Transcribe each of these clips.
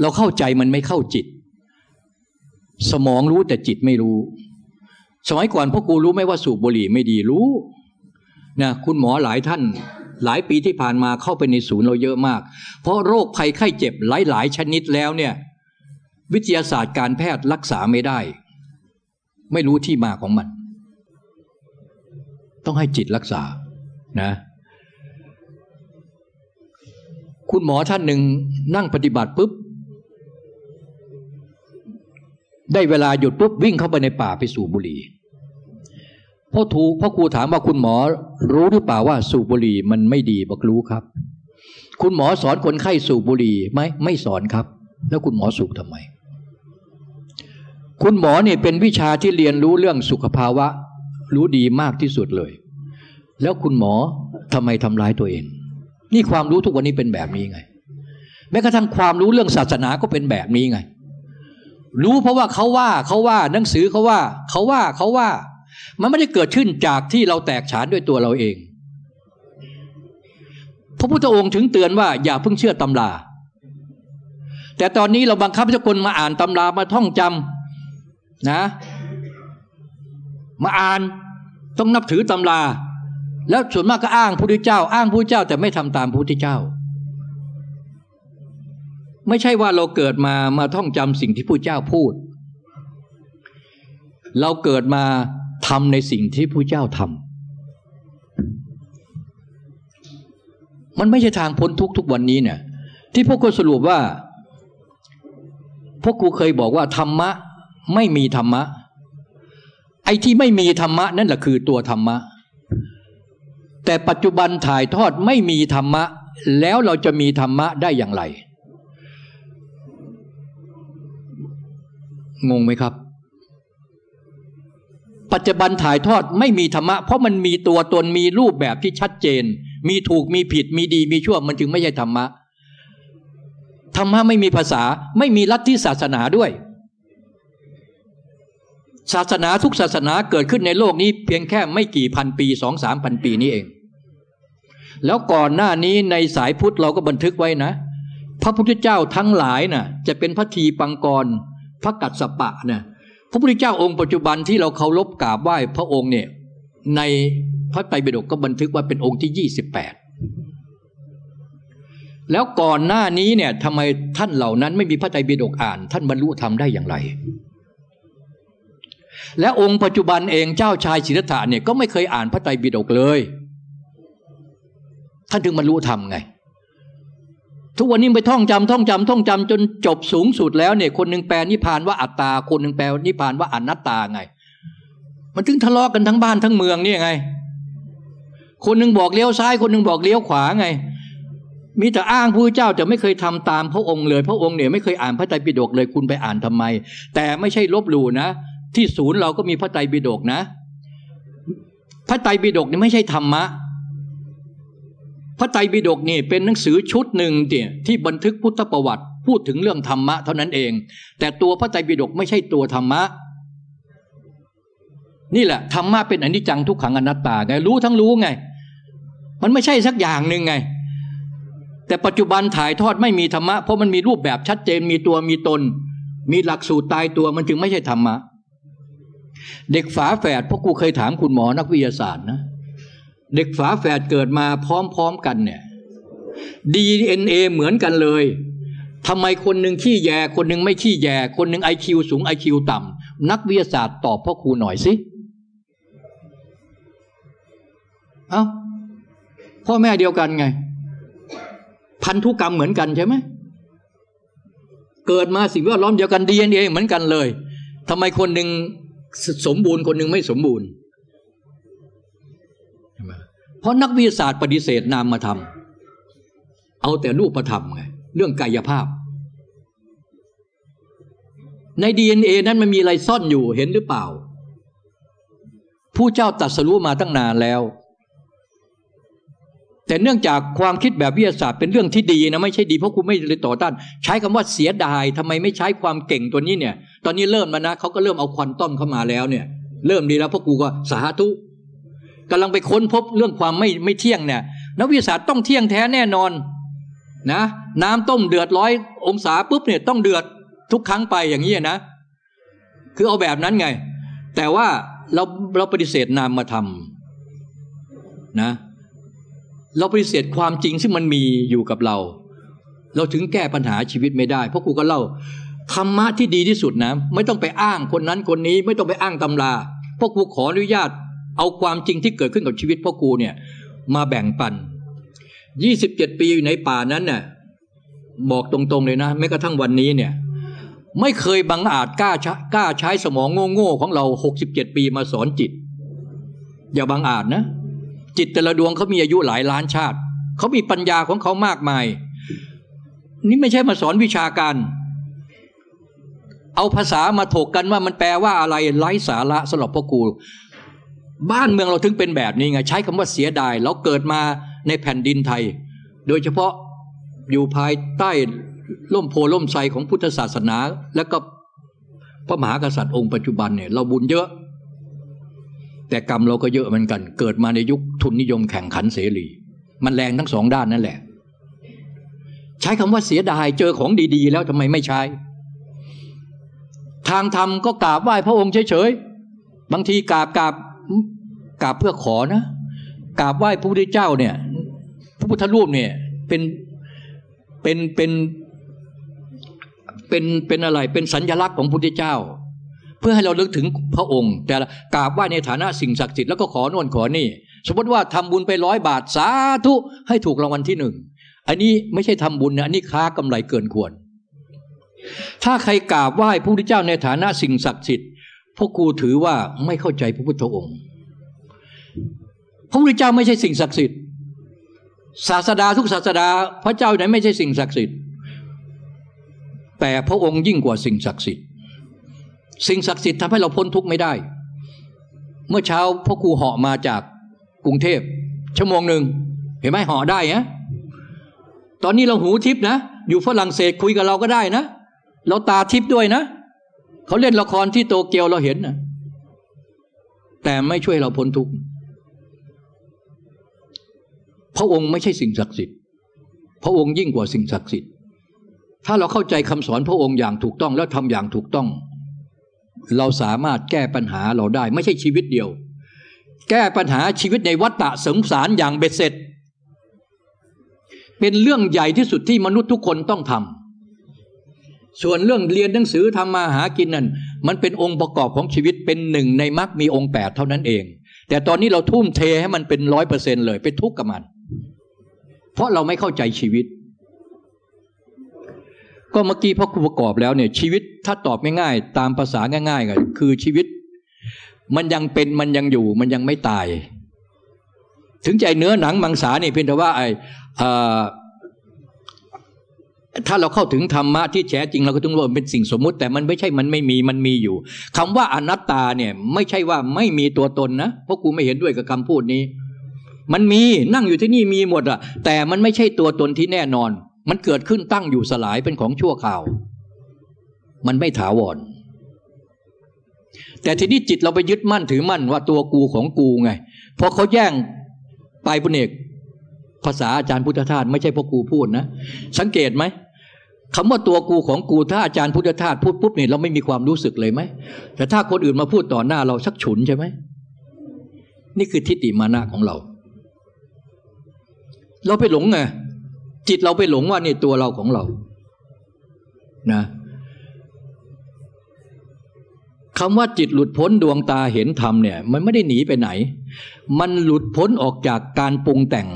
เราเข้าใจมันไม่เข้าจิต สมองรู้แต่จิตไม่รู้ สมัยก่อนพ่อกูรู้ไหมว่าสูบบุหรี่ไม่ดีรู้นะคุณหมอหลายท่าน หลายปีที่ผ่านมาเข้าไปในศูนย์เราเยอะมาก เพราะโรคภัยไข้เจ็บหลาย ๆ ชนิดแล้วเนี่ยวิทยาศาสตร์การแพทย์รักษาไม่ได้ ไม่รู้ที่มาของมัน ต้องให้จิตรักษานะคุณหมอท่านหนึ่งนั่งปฏิบัติปุ๊บ ได้เวลาหยุดปุ๊บวิ่งเข้าไปในป่าไปสูบบุหรี่พ่อถูพ่อครูถามว่าคุณหมอรู้หรือเปล่าว่าสูบบุหรี่มันไม่ดีบอกรู้ครับ คุณหมอสอนคนไข้สูบบุหรี่ไหมไม่สอนครับ แล้วคุณหมอสูบทำไม คุณหมอเนี่ยเป็นวิชาที่เรียนรู้เรื่องสุขภาวะ รู้ดีมากที่สุดเลย แล้วคุณหมอทำไมทำร้ายตัวเอง นี่ความรู้ทุกวันนี้เป็นแบบนี้ไง แม้กระทั่งความรู้เรื่องศาสนาก็เป็นแบบนี้ไง รู้เพราะว่าเขาว่าเขาว่าหนังสือเขาว่าเขาว่าเขาว่า มันไม่ได้เกิดขึ้นจากที่เราแตกฉานด้วยตัวเราเอง พระพุทธองค์ถึงเตือนว่าอย่าเพิ่งเชื่อตำราแต่ตอนนี้เราบังคับให้คนมาอ่านตำรามาท่องจำนะ มาอ่านต้องนับถือตำรา แล้วส่วนมากก็อ้างพระพุทธเจ้า อ้างพระพุทธเจ้าแต่ไม่ทำตามพระพุทธเจ้า ไม่ใช่ว่าเราเกิดมามาท่องจำสิ่งที่พระเจ้าพูด เราเกิดมาทำในสิ่งที่พระเจ้าทำมันไม่ใช่ทางพ้นทุกทุกวันนี้เนี่ยที่พวกกูสรุปว่า พวกกูเคยบอกว่าธรรมะไม่มีธรรมะ ไอ้ที่ไม่มีธรรมะนั่นแหละคือตัวธรรมะ แต่ปัจจุบันถ่ายทอดไม่มีธรรมะ แล้วเราจะมีธรรมะได้อย่างไร งงไหมครับ ปัจจุบันถ่ายทอดไม่มีธรรมะ เพราะมันมีตัวตนมีรูปแบบที่ชัดเจน มีถูกมีผิด มีดีมีชั่ว มันจึงไม่ใช่ธรรมะธรรมะไม่มีภาษาไม่มีลัทธิศาสนาด้วย ศาสนาทุกศาสนาเกิดขึ้นในโลกนี้ เพียงแค่ไม่กี่พันปีสองสามพันปีนี้เอง แล้วก่อนหน้านี้ในสายพุทธเราก็บันทึกไว้นะ พระพุทธเจ้าทั้งหลายนะ่ะ จะเป็นพระทีปังกร พระกัสสปะเนะ่ยพระพุทธเจ้าองค์ปัจจุบันที่เราเคารพกราบไหว้พระองค์เนี่ยในพระไตรปิฎกก็บันทึกว่าเป็นองค์ที่ยี่สิบแปดแล้วก่อนหน้านี้เนี่ยทำไมท่านเหล่านั้นไม่มีพระไตรปิฎกอ่าน ท่านบรรลุธรรมได้อย่างไร และองค์ปัจจุบันเองเจ้าชายศิทธัตถะเนี่ยก็ไม่เคยอ่านพระไตรปิฎกเลย ท่านถึงบรรลุธรรมไง ทุกวันนี้ไปท่องจำท่องจำท่องจำจนจบสูงสุดแล้วเนี่ย คนหนึ่งแปลนิพานว่าอัตตา คนหนึ่งแปลนิพานว่าอนัตตาไง มันถึงทะเลาะกันทั้งบ้านทั้งเมืองนี่ไง คนหนึ่งบอกเลี้ยวซ้าย คนหนึ่งบอกเลี้ยวขวาไง มีแต่อ้างพระเจ้าจะไม่เคยทำตามพระองค์เลย พระองค์เนี่ยไม่เคยอ่านพระไตรปิฎกเลยคุณไปอ่านทำไม แต่ไม่ใช่ลบหลู่นะ ที่ศูนย์เราก็มีพระไตรปิฎกนะ พระไตรปิฎกนี่ไม่ใช่ธรรมะ พระไตรปิฎกนี่เป็นหนังสือชุดหนึ่งเนี่ยที่บันทึกพุทธประวัติพูดถึงเรื่องธรรมะเท่านั้นเอง แต่ตัวพระไตรปิฎกไม่ใช่ตัวธรรมะ นี่แหละธรรมะเป็นอนิจจังทุกขังอนัตตาไงรู้ทั้งรู้ไง มันไม่ใช่สักอย่างหนึ่งไง แต่ปัจจุบันถ่ายทอดไม่มีธรรมะเพราะมันมีรูปแบบชัดเจนมีตัวมีตน มีหลักสูตรตายตัวมันจึงไม่ใช่ธรรมะเด็กฝาแฝดพราะกูเคยถามคุณหมอนักวิทยาศาสตร์นะ เด็กฝาแฝดเกิดมาพร้อมๆกันเนี่ย DNA เหมือนกันเลยทำไมคนหนึ่งขี้แย คนหนึ่งไม่ขี้แย คนหนึ่งไอคิวสูงไอคิวต่ำนักวิทยาศาสตร์ตอบพ่อครูหน่อยสิเอา้าพ่อแม่เดียวกันไง พันธุกรรมเหมือนกันใช่ไหมเกิดมาสิ่งแวดล้อมเดียวกัน DNA เหมือนกันเลยทำไมคนหนึ่งสมบูรณ์คนหนึ่งไม่สมบูรณ์ เพราะนักวิทยาศาสตร์ปฏิเสธนามธรรมเอาแต่รูปธรรมไงเรื่องกายภาพ ใน DNA นั้นมันมีอะไรซ่อนอยู่เห็นหรือเปล่า ผู้เจ้าตัดสรู้มาตั้งนานแล้ว แต่เนื่องจากความคิดแบบวิทยาศาสตร์เป็นเรื่องที่ดีนะไม่ใช่ดีเพราะคุณไม่เลยต่อต้าน ใช้คำว่าเสียดายทำไมไม่ใช้ความเก่งตัวนี้เนี่ย ตอนนี้เริ่มมานะเขาก็เริ่มเอาควอนตัมเข้ามาแล้วเนี่ย เริ่มดีแล้วเพราะกูก็สาธุ กำลังไปค้นพบเรื่องความไม่ไม่เที่ยงเนี่ยนักวิทยาศาสตร์ต้องเที่ยงแท้แน่นอนนะน้ำต้มเดือดร้อยองศาปุ๊บเนี่ยต้องเดือดทุกครั้งไปอย่างนี้นะคือเอาแบบนั้นไง แต่ว่าเราเราปฏิเสธนามมาทำนะเราปฏิเสธความจริงซึ่งมันมีอยู่กับเรา เราถึงแก้ปัญหาชีวิตไม่ได้ เพราะครูก็เล่าธรรมะที่ดีที่สุดนะ ไม่ต้องไปอ้างคนนั้นคนนี้ ไม่ต้องไปอ้างตำราเพราะครูขออนุญาต เอาความจริงที่เกิดขึ้นกับชีวิตพ่อครูเนี่ยมาแบ่งปันยี่สิบเจ็ดปีอยู่ในป่านั้นเนี่ยบอกตรงๆเลยนะแม้กระทั่งวันนี้เนี่ยไม่เคยบังอาจกล้ากล้าใช้สมองโง่ๆของเราหกสิบเจ็ดปีมาสอนจิต อย่าบังอาจนะ จิตแต่ละดวงเขามีอายุหลายล้านชาติ เขามีปัญญาของเขามากมาย นี่ไม่ใช่มาสอนวิชาการ เอาภาษามาถกกันว่ามันแปลว่าอะไรไร้สาระสำหรับพ่อครู บ้านเมืองเราถึงเป็นแบบนี้ไง ใช้คำว่าเสียดาย เราเกิดมาในแผ่นดินไทย โดยเฉพาะอยู่ภายใต้ล่มโพล่มไทรของพุทธศาสนา แล้วก็พระมหากษัตริย์องค์ปัจจุบันเนี่ยเราบุญเยอะ แต่กรรมเราก็เยอะเหมือนกัน เกิดมาในยุคทุนนิยมแข่งขันเสรี มันแรงทั้งสองด้านนั่นแหละ ใช้คำว่าเสียดายเจอของดีๆ แล้วทำไมไม่ใช้ ทางธรรมก็กราบไหว้พระองค์เฉยๆบางทีกราบกราบ กราบเพื่อขอนะกราบไหว้พระพุทธเจ้าเนี่ย พระพุทธรูปเนี่ยเป็นเป็นเป็นเป็นเป็นอะไรเป็นสัญลักษณ์ของพระพุทธเจ้า เพื่อให้เราเลึกถึงพระองค์ แต่กราบไหว้ในฐานะสิ่งศักดิ์สิทธิ์แล้วก็ขอโน่นขอนี่ สมมติว่าทำบุญไปร้อยบาทสาธุให้ถูกรางวัลที่หนึ่งอันนี้ไม่ใช่ทำบุญนะอันนี้ค้ากำไรเกินควร ถ้าใครกราบไหว้พระพุทธเจ้าในฐานะสิ่งศักดิ์สิทธิ์พวกครูถือว่าไม่เข้าใจพระพุทธองค์ พระพุทธเจ้าไม่ใช่สิ่งศักดิ์สิทธิ์ ศาสดาทุกศาสดา พระเจ้าไหนไม่ใช่สิ่งศักดิ์สิทธิ์ แต่พระองค์ยิ่งกว่าสิ่งศักดิ์สิทธิ์ สิ่งศักดิ์สิทธิ์ทำให้เราพ้นทุกข์ไม่ได้ เมื่อเช้าพ่อครูเหาะมาจากกรุงเทพชั่วโมงหนึ่งเห็นไหมเหาะได้ฮะตอนนี้เราหูทิพนะอยู่ฝรั่งเศสคุยกับเราก็ได้นะ เราตาทิพด้วยนะเขาเล่นละครที่โตเกียวเราเห็นนะแต่ไม่ช่วยเราพ้นทุกข์ พระองค์ไม่ใช่สิ่งศักดิ์สิทธิ์ พระองค์ยิ่งกว่าสิ่งศักดิ์สิทธิ์ ถ้าเราเข้าใจคำสอนพระองค์อย่างถูกต้องแล้วทำอย่างถูกต้อง เราสามารถแก้ปัญหาเราได้ ไม่ใช่ชีวิตเดียว แก้ปัญหาชีวิตในวัฏฏะสงสารอย่างเบ็ดเสร็จ เป็นเรื่องใหญ่ที่สุดที่มนุษย์ทุกคนต้องทำส่วนเรื่องเรียนหนังสือทำมาหากินนั่นมันเป็นองค์ประกอบของชีวิตเป็นหนึ่งในมรรคมีองค์แปดเท่านั้นเอง แต่ตอนนี้เราทุ่มเทให้มันเป็นร้อยเปอร์เซ็นเลยไปทุกข์กับมัน เพราะเราไม่เข้าใจชีวิต ก็เมื่อกี้พ่อครูประกอบแล้วเนี่ยชีวิตถ้าตอบง่ายๆตามภาษาง่ายๆก็คือชีวิต มันยังเป็นมันยังอยู่ มันยังไม่ตาย ถึงใจเนื้อหนังมังสาเนี่ยเพียงแต่ว่าไอ้ถ้าเราเข้าถึงธรรมะที่แท้จริงเราก็ต้องรู้เป็นสิ่งสมมุติ แต่มันไม่ใช่มันไม่มีมันมีอยู่คำว่าอนัตตาเนี่ยไม่ใช่ว่าไม่มีตัวตนนะเพราะกูไม่เห็นด้วยกับคำพูดนี้ มันมีนั่งอยู่ที่นี่มีหมดอะแต่มันไม่ใช่ตัวตนที่แน่นอน มันเกิดขึ้นตั้งอยู่สลายเป็นของชั่วข่าว มันไม่ถาวร แต่ทีนี้จิตเราไปยึดมั่นถือมั่นว่าตัวกูของกูไงพอเขาแย่งไปพุเอกภาษาอาจารย์พุทธทาสไม่ใช่พวกกูพูดนะ สังเกตไหมคำว่าตัวกูของกูถ้าอาจารย์พุทธทาสพูดปุ๊บเนี่ยเราไม่มีความรู้สึกเลยไหมแต่ถ้าคนอื่นมาพูดต่อหน้าเราสักฉุนใช่ไหมนี่คือทิฏฐิมานะของเรา เราไปหลงไงจิตเราไปหลงว่านี่ตัวเราของเรานะคำว่าจิตหลุดพ้นดวงตาเห็นธรรมเนี่ย มันไม่ได้หนีไปไหน มันหลุดพ้นออกจากการปรุงแต่ง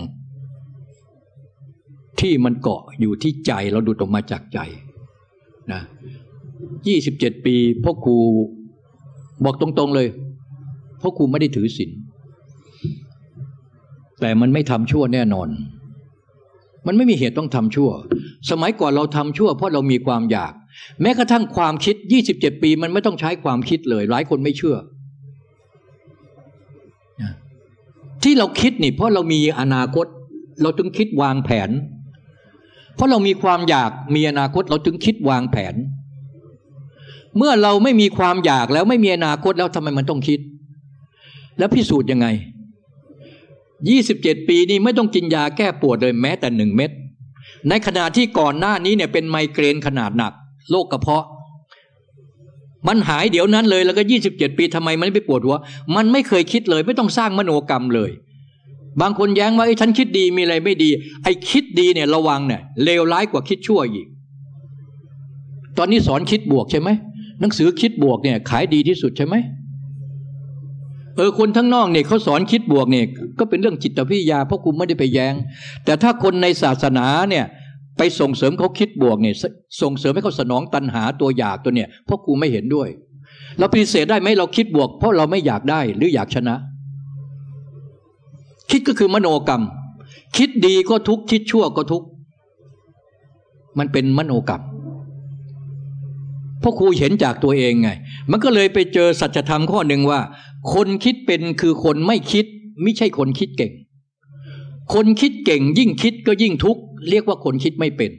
ที่มันเกาะอยู่ที่ใจเราดูดออกมาจากใจนะยี่สิบเจ็ดปีพ่อครูบอกตรงๆเลยพ่อครูไม่ได้ถือศีลแต่มันไม่ทำชั่วแน่นอน มันไม่มีเหตุต้องทำชั่ว สมัยก่อนเราทำชั่ว เพราะเรามีความอยาก แม้กระทั่งความคิดยี่สิบเจ็ดปีมันไม่ต้องใช้ความคิดเลย หลายคนไม่เชื่อ ที่เราคิดนี่ เพราะเรามีอนาคต เราจึงคิดวางแผน เพราะเรามีความอยากมีอนาคต เราจึงคิดวางแผน เมื่อเราไม่มีความอยากแล้วไม่มีอนาคตแล้วทำไมมันต้องคิด แล้วพิสูจน์ยังไง ยี่สิบเจ็ดปีนี้ไม่ต้องกินยาแก้ปวดเลยแม้แต่หนึ่งเม็ด ในขณะที่ก่อนหน้านี้เนี่ยเป็นไมเกรนขนาดหนักโรคกระเพาะ มันหายเดี๋ยวนั้นเลยแล้วก็ยี่สิบเจ็ดปีทำไมมันไม่ไปปวดหัว มันไม่เคยคิดเลย ไม่ต้องสร้างมโนกรรมเลย บางคนแย้งว่าไอ้ฉันคิดดีมีอะไรไม่ดี ไอ้คิดดีเนี่ยระวังเนี่ยเลวร้ายกว่าคิดชั่วอีก ตอนนี้สอนคิดบวกใช่ไหมหนังสือคิดบวกเนี่ยขายดีที่สุดใช่ไหม เออคนทั้งนอกเนี่ยเขาสอนคิดบวกเนี่ยก็เป็นเรื่องจิตวิทยาเพราะกูไม่ได้ไปแยง้ง แต่ถ้าคนในศาสนาเนี่ยไปส่งเสริมเขาคิดบวกเนี่ยส่งเสริมให้เขาสนองตัณหาตัวอยากตัวเนี่ยเพราะกูไม่เห็นด้วย เราปฏิเสธได้ไหมเราคิดบวก เพราะเราไม่อยากได้หรืออยากชนะ คิดก็คือมโนกรรม คิดดีก็ทุกคิดชั่วก็ทุกมันเป็นมโนกรรมเพราะครูเห็นจากตัวเองไง มันก็เลยไปเจอสัจธรรมข้อหนึ่งว่า คนคิดเป็นคือคนไม่คิด ไม่ใช่คนคิดเก่ง คนคิดเก่ง ยิ่งคิดก็ยิ่งทุกข์เรียกว่าคนคิดไม่เป็น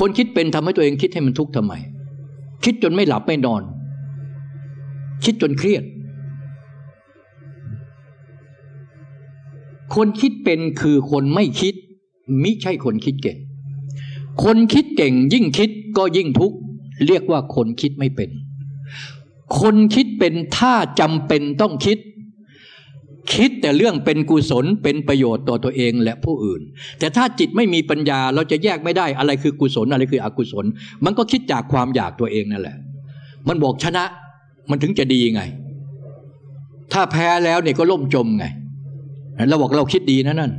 คนคิดเป็นทำให้ตัวเองคิดให้มันทุกข์ทำไม คิดจนไม่หลับไม่นอน คิดจนเครียด คนคิดเป็นคือคนไม่คิด มิใช่คนคิดเก่ง คนคิดเก่งยิ่งคิดก็ยิ่งทุกข์เรียกว่าคนคิดไม่เป็น คนคิดเป็นถ้าจำเป็นต้องคิด คิดแต่เรื่องเป็นกุศลเป็นประโยชน์ต่อตัวเองและผู้อื่น แต่ถ้าจิตไม่มีปัญญาเราจะแยกไม่ได้อะไรคือกุศลอะไรคืออกุศล มันก็คิดจากความอยากตัวเองนั่นแหละ มันบอกชนะมันถึงจะดีไง ถ้าแพ้แล้วเนี่ยก็ล่มจมไงเราบอกเราคิดดีนะนั่น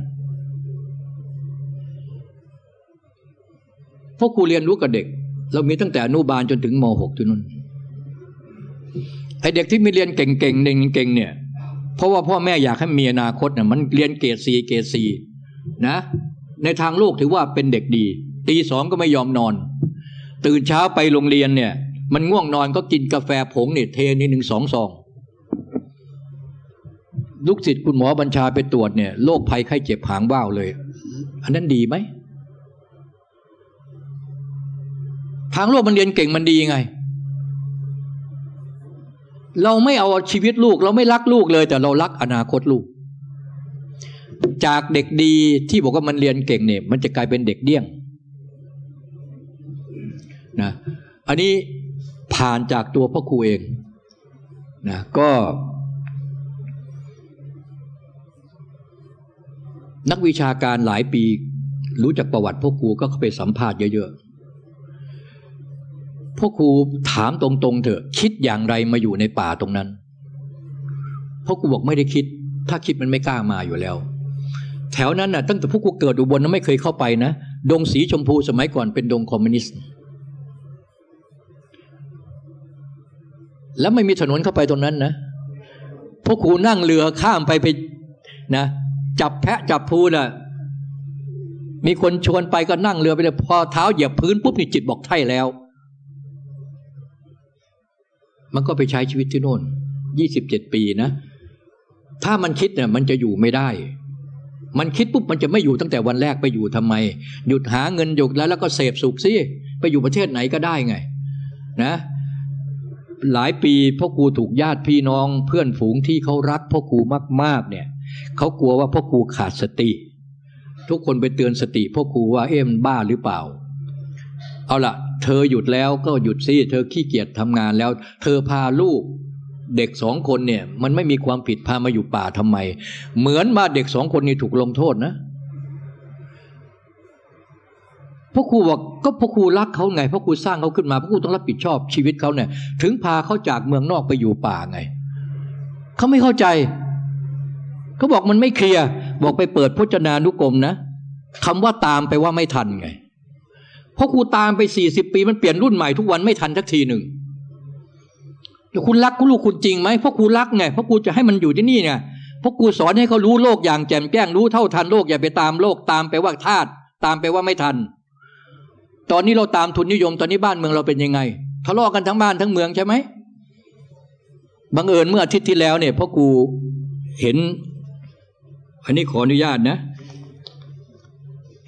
พวกครูเรียนรู้กับเด็ก เรามีตั้งแต่อนุบาลจนถึงม .6 ที่นู่น ไอเด็กที่ไม่เรียนเก่งๆเก่งๆเนี่ย เพราะว่าพ่อแม่อยากให้มีอนาคตเนี่ยมันเรียนเกรดซีเกรดซีนะ ในทางโลกถือว่าเป็นเด็กดี ตีสองก็ไม่ยอมนอน ตื่นเช้าไปโรงเรียนเนี่ย มันง่วงนอนก็กินกาแฟผงเนี่ยเทนี่หนึ่งสองซองลูกศิษย์คุณหมอบัญชาไปตรวจเนี่ยโรคภัยไข้เจ็บหางว่าวเลย อันนั้นดีไหมทางโลกมันเรียนเก่งมันดีไง เราไม่เอาชีวิตลูก เราไม่รักลูกเลย แต่เรารักอนาคตลูก จากเด็กดีที่บอกว่ามันเรียนเก่งเนี่ย มันจะกลายเป็นเด็กเดี้ยงนะอันนี้ผ่านจากตัวพ่อครูเองนะก็ นักวิชาการหลายปีรู้จักประวัติพ่อครูก็เข้าไปสัมภาษณ์เยอะๆ พ่อครูถามตรงๆ เถอะ คิดอย่างไรมาอยู่ในป่าตรงนั้นพ่อครูบอกไม่ได้คิด ถ้าคิดมันไม่กล้ามาอยู่แล้ว แถวนั้นน่ะตั้งแต่พวกกูเกิดอุบลนั้นไม่เคยเข้าไปนะ ดงสีชมพูสมัยก่อนเป็นดงคอมมิวนิสต์แล้วไม่มีถนนเข้าไปตรงนั้นนะพวกครูนั่งเรือข้ามไปไปนะจับแพะจับพูน่ะมีคนชวนไปก็นั่งเรือไปเลยพอเท้าเหยียบพื้นปุ๊บนี่จิตบอกไท่แล้ว มันก็ไปใช้ชีวิตที่โน่นยี่สิบเจ็ดปีนะ ถ้ามันคิดเนี่ยมันจะอยู่ไม่ได้ มันคิดปุ๊บมันจะไม่อยู่ตั้งแต่วันแรกไปอยู่ทำไม หยุดหาเงินหยุดแล้วแล้วก็เสพสุขสิไปอยู่ประเทศไหนก็ได้ไง นะ หลายปีพ่อครูถูกญาติพี่น้องเพื่อนฝูงที่เขารักพ่อครูมาก ๆ เนี่ยเขากลัวว่าพ่อครูขาดสติ ทุกคนไปเตือนสติพ่อครูว่าเอ๊มบ้าหรือเปล่า เอาละ เธอหยุดแล้วก็หยุดสิเธอขี้เกียจทำงานแล้ว เธอพาลูกเด็กสองคนเนี่ย มันไม่มีความผิดพามาอยู่ป่าทำไม เหมือนมาเด็กสองคนนี้ถูกลงโทษนะพ่อครูบอกก็พ่อครูรักเขาไงพ่อครูสร้างเขาขึ้นมาพ่อครูต้องรับผิดชอบชีวิตเขาเนี่ย ถึงพาเขาจากเมืองนอกไปอยู่ป่าไงเขาไม่เข้าใจเขาบอกมันไม่เคลียร์บอกไปเปิดพจนานุกรมนะคำว่าตามไปว่าไม่ทันไง เพราะครูตามไปสี่สิบปีมันเปลี่ยนรุ่นใหม่ทุกวันไม่ทันสักทีหนึ่งแต่คุณรักคุณลูกคุณจริงไหมเพราะครูรักไงเพราะครูจะให้มันอยู่ที่นี่ไงเพราะครูสอนให้เขารู้โลกอย่างแจ่มแจ้งรู้เท่าทันโลกอย่าไปตามโลกตามไปว่าธาตุตามไปว่าไม่ทัน ตอนนี้เราตามทุนนิยมตอนนี้บ้านเมืองเราเป็นยังไงทะเลาะกันทั้งบ้านทั้งเมืองใช่ไหมบังเอิญเมื่ออาทิตย์ที่แล้วเนี่ยพ่อครูเห็น อันนี้ขออนุญาตนะ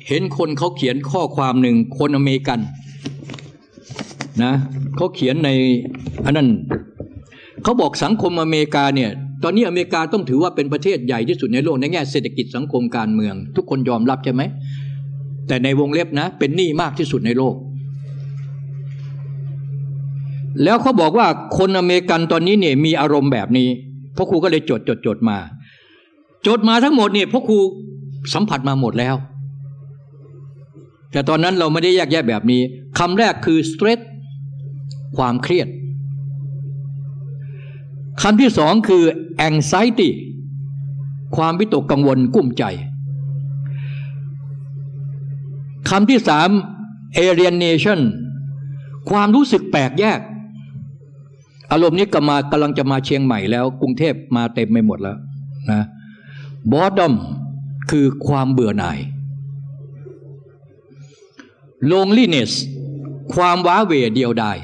เห็นคนเขาเขียนข้อความหนึ่งคนอเมริกันนะเขาเขียนในอันนั้นเขาบอกสังคมอเมริกาเนี่ยตอนนี้อเมริกาต้องถือว่าเป็นประเทศใหญ่ที่สุดในโลกในแง่เศรษฐกิจสังคมการเมือง ทุกคนยอมรับใช่ไหมแต่ในวงเล็บนะ เป็นหนี้มากที่สุดในโลก แล้วเขาบอกว่าคนอเมริกันตอนนี้เนี่ยมีอารมณ์แบบนี้พ่อครูก็เลยจดจดจดมา จดมาทั้งหมดเนี่ยพ่อครูสัมผัสมาหมดแล้ว แต่ตอนนั้นเราไม่ได้แยกแยะแบบนี้คำแรกคือ stress ความเครียดคำที่สองคือ anxiety ความวิตกกังวลกุ้มใจคำที่สาม alienation ความรู้สึกแปลกแยก อารมณ์นี้กำมากำลังจะมาเชียงใหม่แล้ว กรุงเทพมาเต็มไปหมดแล้วนะ boredom คือความเบื่อหน่าย loneliness ความว้าเหวเดียวดาย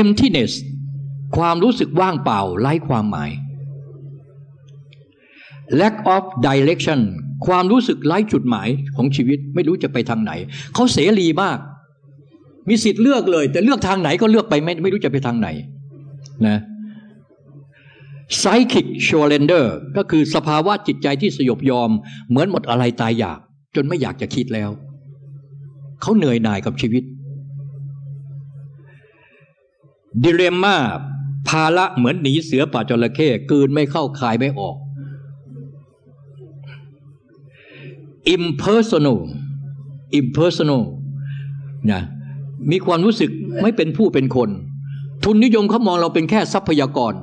emptiness ความรู้สึกว่างเปล่าไร้ความหมาย lack of direction ความรู้สึกไร้จุดหมายของชีวิตไม่รู้จะไปทางไหน เขาเสรีมาก มีสิทธิ์เลือกเลย แต่เลือกทางไหนก็เลือกไปไม่ไม่รู้จะไปทางไหนนะ psychic surrender ก็คือสภาวะจิตใจที่สยบยอม เหมือนหมดอะไรตายอยาก จนไม่อยากจะคิดแล้ว เขาเหนื่อยหน่ายกับชีวิต ดิเรมมาภาระเหมือนหนีเสือป่าจระเข้กืนไม่เข้าคายไม่ออก impersonal impersonal นะมีความรู้สึกไม่เป็นผู้เป็นคน ทุนนิยมเขามองเราเป็นแค่ทรัพยากร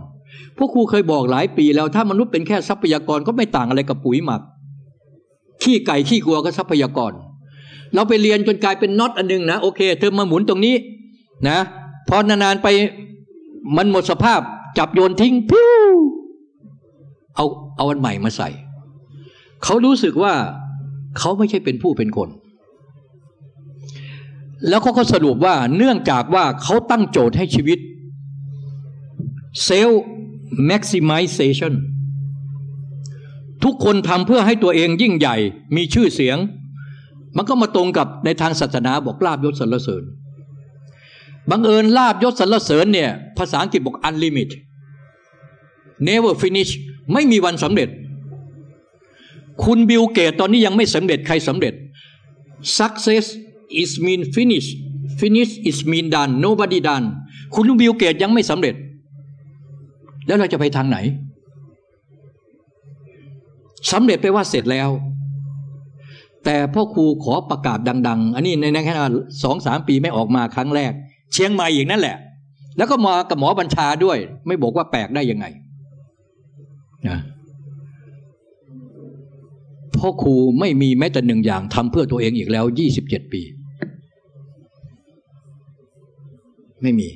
พวกครูเคยบอกหลายปีแล้วถ้ามนุษย์เป็นแค่ทรัพยากรก็ไม่ต่างอะไรกับปุ๋ยหมัก ขี้ไก่ขี้กลัวก็ทรัพยากร เราไปเรียนจนกลายเป็นน็อตอันนึงนะโอเค เธอมาหมุนตรงนี้นะพอนานๆไปมันหมดสภาพ จับโยนทิ้งพิ้วเอาเอาอันใหม่มาใส่ เขารู้สึกว่าเขาไม่ใช่เป็นผู้เป็นคน แล้วเขาก็สรุปว่าเนื่องจากว่าเขาตั้งโจทย์ให้ชีวิตเซลล์ maximization ทุกคนทำเพื่อให้ตัวเองยิ่งใหญ่มีชื่อเสียง มันก็มาตรงกับในทางศาสนาบอกลาภยศสรรเสริญบังเอิญลาภยศสรรเสริญเนี่ยภาษาอังกฤษบอก unlimit never finish ไม่มีวันสำเร็จ คุณบิลเกตส์ตอนนี้ยังไม่สำเร็จใครสำเร็จ success is mean finish finish is mean done nobody done คุณบิลเกตส์ยังไม่สำเร็จ แล้วเราจะไปทางไหน สำเร็จไปว่าเสร็จแล้ว แต่พ่อครูขอประกาศดัง ๆ อันนี้ในแค่สองสามปีไม่ออกมาครั้งแรก เชียงใหม่อีกนั่นแหละ แล้วก็มากับหมอบัญชาด้วย ไม่บอกว่าแปลกได้ยังไงนะพ่อครูไม่มีแม้แต่หนึ่งอย่างทำเพื่อตัวเองอีกแล้วยี่สิบเจ็ดปี ไม่มี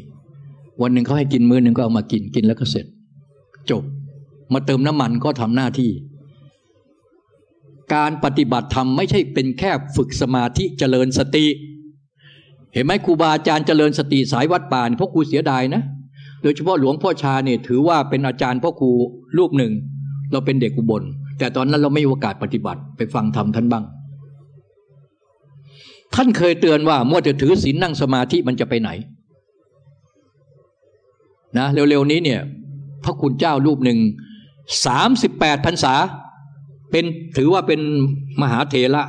วันหนึ่งเขาให้กินมื้อหนึ่งก็เอามากินกินแล้วก็เสร็จ จบ มาเติมน้ำมันก็ทำหน้าที่ การปฏิบัติธรรมไม่ใช่เป็นแค่ฝึกสมาธิเจริญสติ เห็นไหมครูบาอาจารย์เจริญสติสายวัดป่าพ่อครูเสียดายนะ โดยเฉพาะหลวงพ่อชาเนี่ยถือว่าเป็นอาจารย์พ่อครูรูปหนึ่ง เราเป็นเด็กอุบล แต่ตอนนั้นเราไม่มีโอกาสปฏิบัติไปฟังธรรมท่านบ้าง ท่านเคยเตือนว่ามั่วจะถือศีลนั่งสมาธิมันจะไปไหนนะเร็วๆนี้เนี่ยพระคุณเจ้ารูปหนึ่งสามสิบแปดพรรษา เป็นถือว่าเป็นมหาเถระ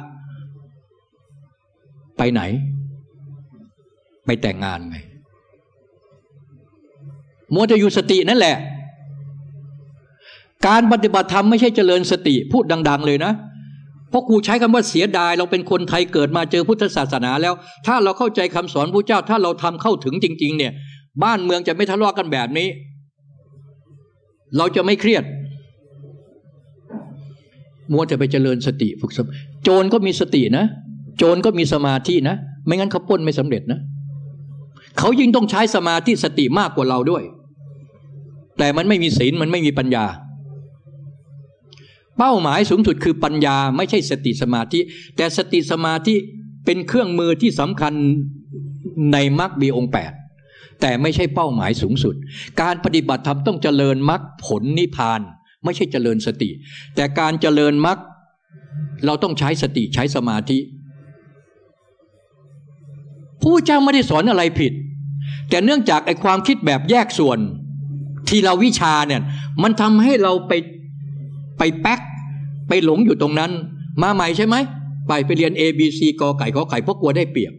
ไปไหน ไปแต่งงานไงมัวจะอยู่สตินั่นแหละ การปฏิบัติธรรมไม่ใช่เจริญสติพูดดัง ๆ เลยนะเพราะครูใช้คำว่าเสียดายเราเป็นคนไทยเกิดมาเจอพุทธศาสนาแล้ว ถ้าเราเข้าใจคำสอนพระเจ้า ถ้าเราทำเข้าถึงจริง ๆ เนี่ย บ้านเมืองจะไม่ทะเลาะกกันแบบนี้ เราจะไม่เครียด มัวจะไปเจริญสติฝึกสโจรก็มีสตินะ โจรก็มีสมาธินะ ไม่งั้นเขาป้นไม่สำเร็จนะเขายิ่งต้องใช้สมาธิสติมากกว่าเราด้วย แต่มันไม่มีศีลมันไม่มีปัญญา เป้าหมายสูงสุดคือปัญญาไม่ใช่สติสมาธิ แต่สติสมาธิเป็นเครื่องมือที่สำคัญในมรรคบีองแปดแต่ไม่ใช่เป้าหมายสูงสุด การปฏิบัติธรรมต้องเจริญมรรคผลนิพพาน ไม่ใช่เจริญสติ แต่การเจริญมรรคเราต้องใช้สติใช้สมาธิผู้เจ้าไม่ได้สอนอะไรผิด แต่เนื่องจากไอ้ความคิดแบบแยกส่วน ที่เราวิชาเนี่ยมันทำให้เราไปไปแป๊ก ไปหลงอยู่ตรงนั้น มาใหม่ใช่ไหมไปไปเรียน A B C กอไก่ขอไข่เพราะกลัวได้เปรียบ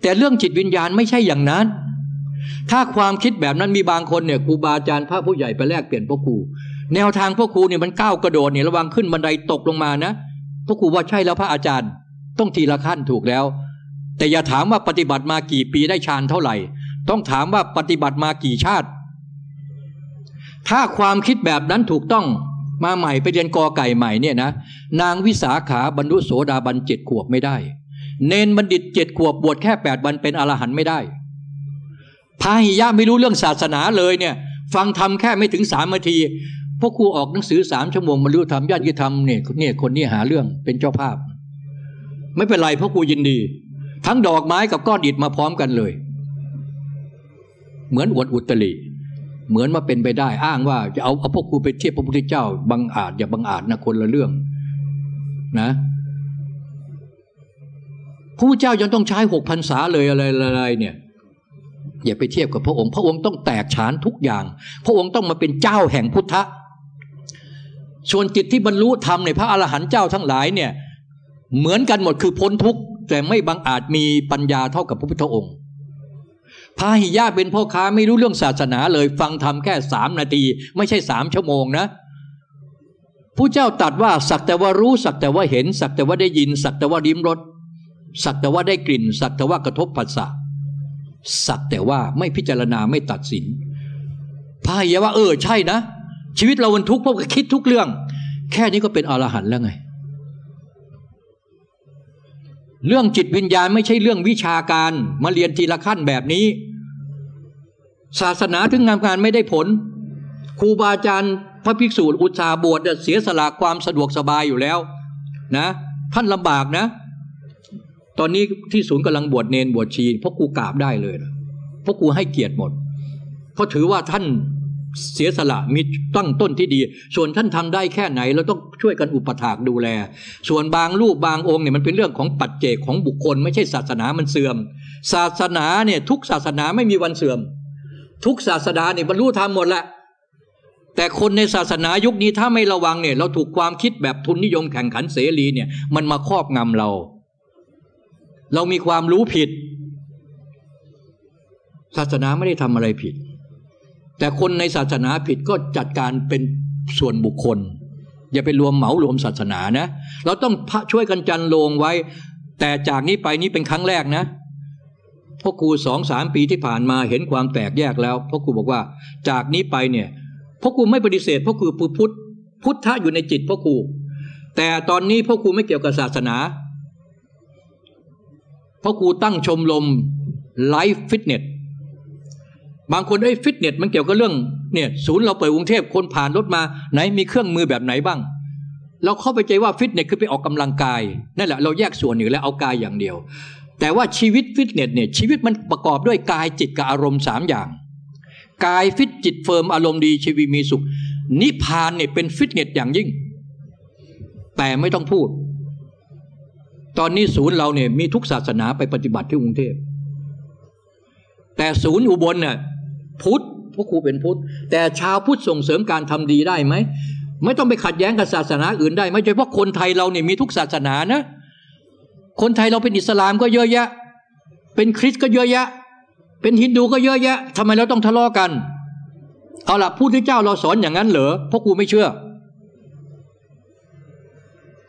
แต่เรื่องจิตวิญญาณไม่ใช่อย่างนั้น ถ้าความคิดแบบนั้นมีบางคนเนี่ยครูบาอาจารย์พระผู้ใหญ่ไปแลกเปลี่ยนพ่อครู แนวทางพ่อครูเนี่ยมันก้าวกระโดดเนี่ยระวังขึ้นบันไดตกลงมานะพ่อครูว่าใช่แล้วพระอาจารย์ ต้องทีละขั้นถูกแล้ว แต่อย่าถามว่าปฏิบัติมากี่ปีได้ฌานเท่าไหร่ ต้องถามว่าปฏิบัติมากี่ชาติ ถ้าความคิดแบบนั้นถูกต้องมาใหม่ไปเรียนกอไก่ใหม่เนี่ยนะนางวิสาขาบรรลุโสดาบันเจ็ดขวบไม่ได้ เนนบัณฑิตเจ็ดขวบบวชแค่แปดวันเป็นอรหันต์ไม่ได้พาหิยะไม่รู้เรื่องศาสนาเลยเนี่ย ฟังทำแค่ไม่ถึงสามนาที พวกครูออกหนังสือสามชั่วโมงมารู้ทำญาติธรรมเนี่ยเนี่ยคนนี้หาเรื่องเป็นเจ้าภาพ ไม่เป็นไรพวกครูยินดี ทั้งดอกไม้กับก้อนอิฐมาพร้อมกันเลย เหมือนอวดอุตริเหมือนว่าเป็นไปได้อ้างว่าจะเอาเอาพวกครูไปเทียบพระพุทธเจ้าบังอาจอย่าบังอาจนะคนละเรื่องนะพระพุทธเจ้ายังต้องใช้หกพันษาเลยอะไรอะไรเนี่ยอย่าไปเทียบกับพระองค์ พระองค์ต้องแตกฉานทุกอย่าง พระองค์ต้องมาเป็นเจ้าแห่งพุทธ ส่วนจิตที่บรรลุธรรมในพระอรหันต์เจ้าทั้งหลายเนี่ยเหมือนกันหมดคือพ้นทุกข์แต่ไม่บังอาจมีปัญญาเท่ากับพระพุทธองค์พาหิยะเป็นพ่อค้าไม่รู้เรื่องศาสนาเลยฟังธรรมแค่สามนาที ไม่ใช่สามชั่วโมงนะผู้เจ้าตัดว่าสักแต่ว่ารู้สักแต่ว่าเห็น สักแต่ว่าได้ยิน สักแต่ว่าริมรสสักแต่ว่าได้กลิ่น สักแต่ว่ากระทบผัสสะสักแต่ว่าไม่พิจารณาไม่ตัดสินพาหิยะว่าเออใช่นะ ชีวิตเรามันทุกข์เพราะคิดทุกเรื่อง แค่นี้ก็เป็นอรหันต์แล้วไง เรื่องจิตวิญญาณไม่ใช่เรื่องวิชาการมาเรียนทีละขั้นแบบนี้ ศาสนาถึงงานการไม่ได้ผลครูบาอาจารย์พระภิกษุอุตสาบวชเสียสละความสะดวกสบายอยู่แล้วนะ ท่านลำบากนะ ตอนนี้ที่ศูนย์กำลังบวชเนนบวชชี เพราะกูกราบได้เลยนะเพราะกูให้เกียรติหมด เพราะถือว่าท่าน เสียสละมีตั้งต้นที่ดี ส่วนท่านทำได้แค่ไหนเราต้องช่วยกันอุปถากดูแล ส่วนบางรูปบางองค์เนี่ยมันเป็นเรื่องของปัจเจกของบุคคล ไม่ใช่ศาสนามันเสื่อม ศาสนาเนี่ยทุกศาสนาไม่มีวันเสื่อม ทุกศาสนาเนี่ยบรรลุธรรมหมดแหละแต่คนในศาสนายุคนี้ถ้าไม่ระวังเนี่ยเราถูกความคิดแบบทุนนิยมแข่งขันเสรีเนี่ยมันมาครอบงำเรา เรามีความรู้ผิด ศาสนาไม่ได้ทำอะไรผิด แต่คนในศาสนาผิดก็จัดการเป็นส่วนบุคคล อย่าไปรวมเหมารวมศาสนานะ เราต้องช่วยกันจันโลงไว้ แต่จากนี้ไปนี้เป็นครั้งแรกนะพ่อครูสองสามปีที่ผ่านมาเห็นความแตกแยกแล้วพ่อครูบอกว่า จากนี้ไปเนี่ยพ่อครูไม่ปฏิเสธพ่อครูพุทธพุทธะอยู่ในจิตพ่อครูแต่ตอนนี้พ่อครูไม่เกี่ยวกับศาสนาพ่อครูตั้งชมรม life fitness บางคนไอ้ฟิตเนสมันเกี่ยวกับเรื่องเนี่ยศูนย์เราเปิดกรุงเทพคนผ่านรถมาไหนมีเครื่องมือแบบไหนบ้าง เราเข้าไปใจว่าฟิตเนสคือไปออกกำลังกายนั่นแหละเราแยกส่วนหนึ่งแล้วเอากายอย่างเดียว แต่ว่าชีวิตฟิตเนสเนี่ยชีวิตมันประกอบด้วยกายจิตกับอารมณ์สามอย่าง กายฟิตจิต firm อารมณ์ดีชีวิตมีสุข นิพพานเนี่ยเป็นฟิตเนสอย่างยิ่ง แต่ไม่ต้องพูด ตอนนี้ศูนย์เราเนี่ยมีทุกศาสนาไปปฏิบัติที่กรุงเทพแต่ศูนย์อุบลเนี่ย พุทธพวกครูเป็นพุทธ แต่ชาวพุทธส่งเสริมการทำดีได้ไหม ไม่ต้องไปขัดแย้งกับศาสนาอื่นได้ไหมโดยเฉพาะคนไทยเราเนี่ยมีทุกศาสนานะ คนไทยเราเป็นอิสลามก็เยอะแยะ เป็นคริสต์ก็เยอะแยะ เป็นฮินดูก็เยอะแยะทำไมเราต้องทะเลาะกัน เอาล่ะพูดที่เจ้าเราสอนอย่างนั้นเหรอพวกครูไม่เชื่อ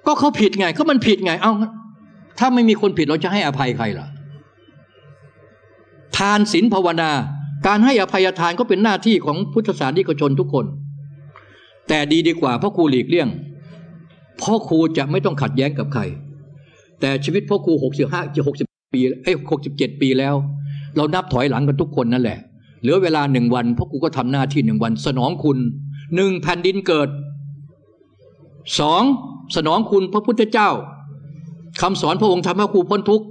ก็เขาผิดไงก็มันผิดไง เอาถ้าไม่มีคนผิดเราจะให้อภัยใครล่ะ ทานศีลภาวนา การให้อภัยทานก็เป็นหน้าที่ของพุทธศาสนิกชนทุกคน แต่ดีดีกว่าพ่อครูหลีกเลี่ยงพ่อครูจะไม่ต้องขัดแย้งกับใคร แต่ชีวิตพ่อครูหกสิบห้าจะหกสิบปีเอ้หกสิบเจ็ดปีแล้ว เรานับถอยหลังกันทุกคนนั่นแหละ เหลือเวลาหนึ่งวันพ่อครูก็ทำหน้าที่หนึ่งวัน สนองคุณหนึ่งแผ่นดินเกิดสองสนองคุณพระพุทธเจ้าคำสอนพระองค์ทำให้ครูพ้นทุกข์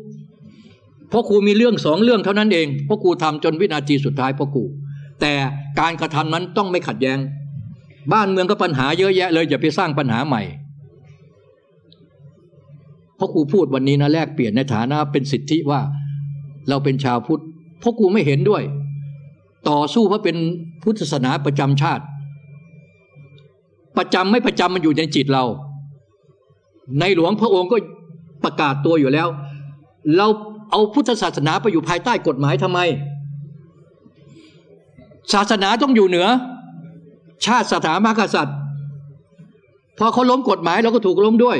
พ่อครูมีเรื่องสองเรื่องเท่านั้นเองพ่อครูทำจนวินาทีสุดท้ายพ่อครูแต่การกระทำนั้นต้องไม่ขัดแย้ง บ้านเมืองก็ปัญหาเยอะแยะเลยอย่าไปสร้างปัญหาใหม่พ่อครูพูดวันนี้นะแลกเปลี่ยนในฐานะเป็นสิทธิว่าเราเป็นชาวพุทธพ่อครูไม่เห็นด้วย ต่อสู้เพราะเป็นพุทธศาสนาประจำชาติ ประจำไม่ประจำมันอยู่ในจิตเรา ในหลวงพระองค์ก็ประกาศตัวอยู่แล้ว เรา เอาพุทธศาสนาไปอยู่ภายใต้กฎหมายทำไม ศาสนาต้องอยู่เหนือ ชาติสถามากษัตริย์พอเขาล้มกฎหมายเราก็ถูกล้มด้วย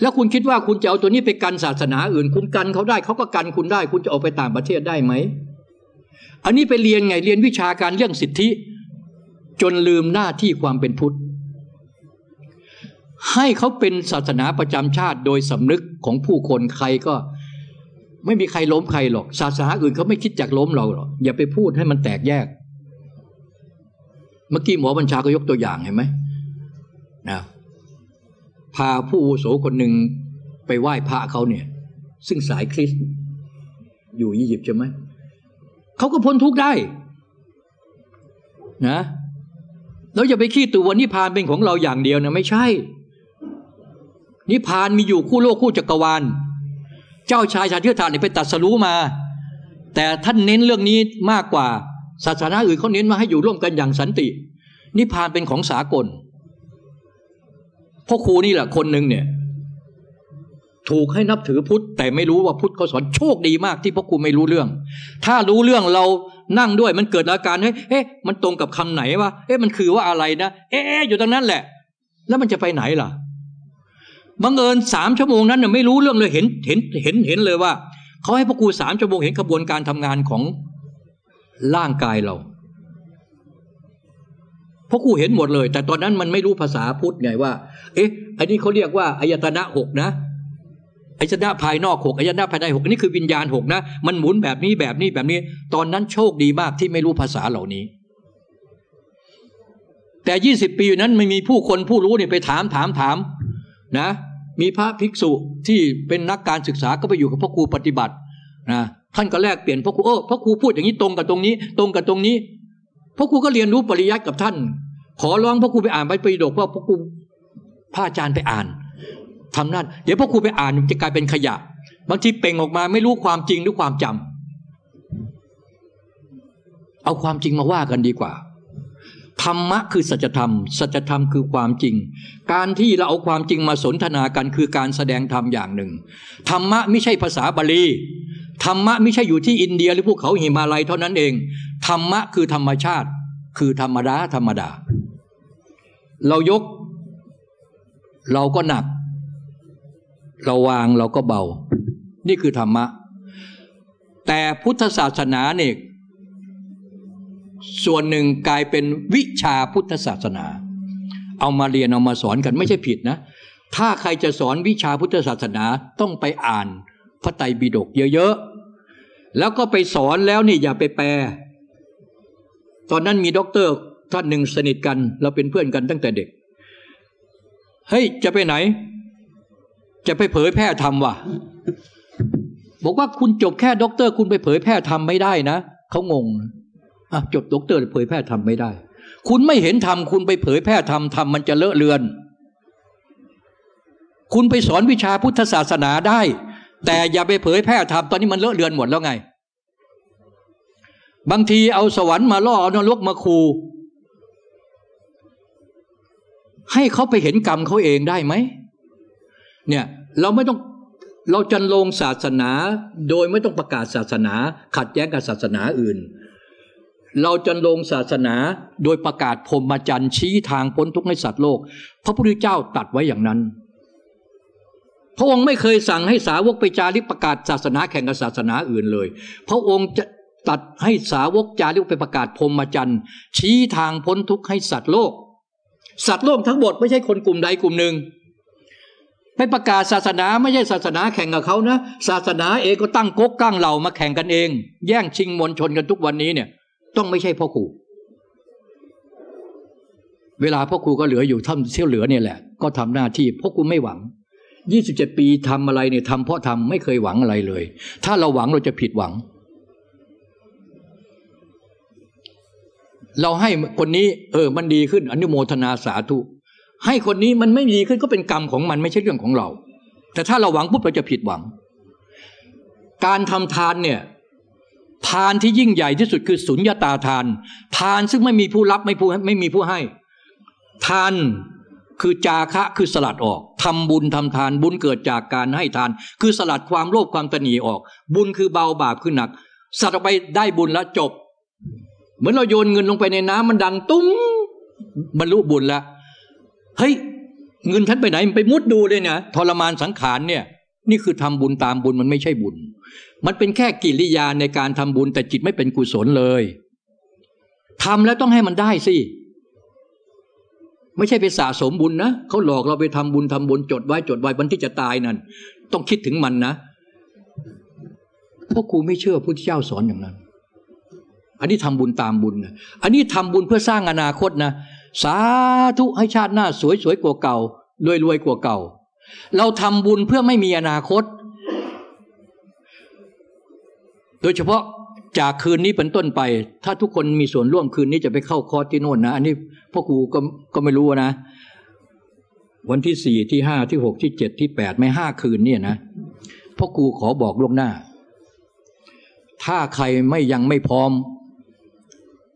แล้วคุณคิดว่าคุณจะเอาตัวนี้ไปกันศาสนาอื่น คุณกันเขาได้เขาก็กันคุณได้ คุณจะออกไปต่างประเทศได้ไหม อันนี้ไปเรียนไงเรียนวิชาการเรื่องสิทธิ จนลืมหน้าที่ความเป็นพุทธ ให้เขาเป็นศาสนาประจำชาติโดยสำนึกของผู้คนใครก็ ไม่มีใครล้มใครหรอก ศาสนาอื่นเขาไม่คิดจากล้มเราหรอกอย่าไปพูดให้มันแตกแยก เมื่อกี้หมอบัญชาก็ยกตัวอย่างเห็นไหมนะพาผู้โสคนหนึ่งไปไหว้พระเขาเนี่ย ซึ่งสายคริสต์อยู่อียิปต์ใช่ไหมเขาก็พ้นทุกข์ได้ นะเราอย่าไปคิดตัวนิพพานเป็นของเราอย่างเดียวนะไม่ใช่ นิพพานมีอยู่คู่โลกคู่จักรวาล เจ้าชายชาติเทือทานเนี่ยไปตัดสรู้มา แต่ท่านเน้นเรื่องนี้มากกว่าศาสนาอื่นเขาเน้นมาให้อยู่ร่วมกันอย่างสันติ นิพพานเป็นของสากลพ่อครูนี่แหละคนหนึ่งเนี่ย ถูกให้นับถือพุทธ แต่ไม่รู้ว่าพุทธเขาสอนโชคดีมากที่พ่อครูไม่รู้เรื่อง ถ้ารู้เรื่องเรานั่งด้วยมันเกิดอาการเฮ้ยเอ๊ะมันตรงกับคำไหนวะเอ๊ะมันคือว่าอะไรนะ เอ๊ะอยู่ตรงนั้นแหละ แล้วมันจะไปไหนล่ะ บังเอิญสามชั่วโมงนั้นเนี่ยไม่รู้เรื่องเลยเห็นเห็นเห็นเห็นเลยว่าเขาให้พ่อครูสามชั่วโมงเห็นกระบวนการทำงานของร่างกายเราพราะครูเห็นหมดเลย แต่ตอนนั้นมันไม่รู้ภาษาพุทธไงว่า เอ๊ะอันนี้เขาเรียกว่าอายตนะหกนะอายตนะภายนอกหกอายตนะภายในหกอันนี้คือวิญญาณหกนะมันหมุนแบบนี้แบบนี้แบบนี้ ตอนนั้นโชคดีมากที่ไม่รู้ภาษาเหล่านี้ แต่ยี่สิบปีนั้นไม่มีผู้คนผู้รู้เนี่ยไปถามถามถามนะ มีพระภิกษุที่เป็นนักการศึกษาก็ไปอยู่กับพ่อครูปฏิบัตินะท่านก็แลกเปลี่ยนพ่อครูเออพ่อครูพูดอย่างนี้ตรงกับตรงนี้ ตรงกับตรงนี้พระครูก็เรียนรู้ปริยัติกับท่าน ขอร้องพระครูไปอ่านไปประโยคว่าพระครูพระอาจารย์ไปอ่านทำนั่นเดี๋ยวพระครูไปอ่านจะกลายเป็นขยะ บางทีเป่งออกมาไม่รู้ความจริงหรือความจำเอาความจริงมาว่ากันดีกว่า ธรรมะคือสัจธรรม สัจธรรมคือความจริง การที่เราเอาความจริงมาสนทนากันคือการแสดงธรรมอย่างหนึ่ง ธรรมะไม่ใช่ภาษาบาลี ธรรมะไม่ใช่อยู่ที่อินเดียหรือภูเขาหิมาลัยเท่านั้นเอง ธรรมะคือธรรมชาติ คือธรรมดาธรรมดา เรายก เราก็หนัก เราวางเราก็เบา นี่คือธรรมะ แต่พุทธศาสนาเนี่ย ส่วนหนึ่งกลายเป็นวิชาพุทธศาสนา เอามาเรียนเอามาสอนกันไม่ใช่ผิดนะ ถ้าใครจะสอนวิชาพุทธศาสนาต้องไปอ่านพระไตรปิฎกเยอะๆ แล้วก็ไปสอนแล้วนี่อย่าไปแปล ตอนนั้นมีด็อกเตอร์ท่านหนึ่งสนิทกัน เราเป็นเพื่อนกันตั้งแต่เด็ก เฮ้ย จะไปไหน จะไปเผยแพร่ธรรมวะบอกว่าคุณจบแค่ด็อกเตอร์ คุณไปเผยแพร่ธรรมไม่ได้นะเขางง จบด็อกเตอร์เผยแพร่ธรรมไม่ได้ คุณไม่เห็นธรรมคุณไปเผยแพร่ธรรมธรรมมันจะเลอะเลือน คุณไปสอนวิชาพุทธศาสนาได้ แต่อย่าไปเผยแพร่ธรรมตอนนี้มันเลอะเลือนหมดแล้วไง บางทีเอาสวรรค์มาล่อเอานรกมาคูให้เขาไปเห็นกรรมเขาเองได้ไหมเนี่ยเราไม่ต้องเราจันลงศาสนาโดยไม่ต้องประกาศศาสนา ขัดแย้งกับศาสนาอื่น เราจันลงศาสนาโดยประกาศพรมจันทร์ชี้ทางพ้นทุกข์ให้สัตว์โลก พระพุทธเจ้าตัดไว้อย่างนั้น พระองค์ไม่เคยสั่งให้สาวกไปจาริกประกาศศาสนาแข่งกับศาสนาอื่นเลย พระองค์จะตัดให้สาวกจาริกไปประกาศพรมจันทร์ชี้ทางพ้นทุกข์ให้สัตว์โลก สัตว์โลกทั้งหมดไม่ใช่คนกลุ่มใดกลุ่มหนึ่งไปประกาศศาสนาไม่ใช่ศาสนาแข่งกับเขานะ ศาสนาเองก็ตั้งก๊กกั้งเหล่ามาแข่งกันเอง แย่งชิงมวลชนกันทุกวันนี้เนี่ย ต้องไม่ใช่พ่อครู เวลาพ่อครูก็เหลืออยู่ท่านเที่ยวเหลือเนี่ยแหละ ก็ทำหน้าที่พ่อครูไม่หวังยี่สิบเจ็ดปีทำอะไรเนี่ยทำเพราะทำไม่เคยหวังอะไรเลย ถ้าเราหวังเราจะผิดหวัง เราให้คนนี้ เออ มันดีขึ้นอนุโมทนาสาธุให้คนนี้มันไม่ดีขึ้นก็เป็นกรรมของมันไม่ใช่เรื่องของเรา แต่ถ้าเราหวังปุ๊บเราจะผิดหวัง การทำทานเนี่ย ทานที่ยิ่งใหญ่ที่สุดคือสุญญาตาทาน ทานซึ่งไม่มีผู้รับไม่ผู้ไม่มีผู้ให้ ทานคือจาคะคือสลัดออกทำบุญทำทานบุญเกิดจากการให้ทาน คือสลัดความโลภความตนีออก บุญคือเบาบาปคือหนัก สัตว์ออกไปได้บุญแล้วจบ เหมือนเราโยนเงินลงไปในน้ำมันดังตุ้งบรรลุบุญแล้วเฮ้ยเงินฉันไปไหนไปมุดดูเลยเนะทรมานสังขารเนี่ย นี่คือทำบุญตามบุญมันไม่ใช่บุญ มันเป็นแค่กิริยาในการทำบุญแต่จิตไม่เป็นกุศลเลยทำแล้วต้องให้มันได้สิ ไม่ใช่ไปสะสมบุญนะเขาหลอกเราไปทำบุญทำบุญจดไว้จดไว้วันที่จะตายนั่นต้องคิดถึงมันนะพวกครูไม่เชื่อพุทธเจ้าสอนอย่างนั้น อันนี้ทำบุญตามบุญนะอันนี้ทำบุญเพื่อสร้างอนาคตนะ สาธุให้ชาติหน้าสวยสวยกว่าเก่ารวยรวยกว่าเก่า เราทำบุญเพื่อไม่มีอนาคต โดยเฉพาะจากคืนนี้เป็นต้นไป ถ้าทุกคนมีส่วนร่วมคืนนี้จะไปเข้าคอร์สที่โน่นนะ อันนี้พ่อครูก็ก็ไม่รู้นะ วันที่สี่ที่ห้าที่หกที่เจ็ดที่แปดไม่ห้าคืนเนี่ยนะพ่อครูขอบอกล่วงหน้า ถ้าใครไม่ยังไม่พร้อม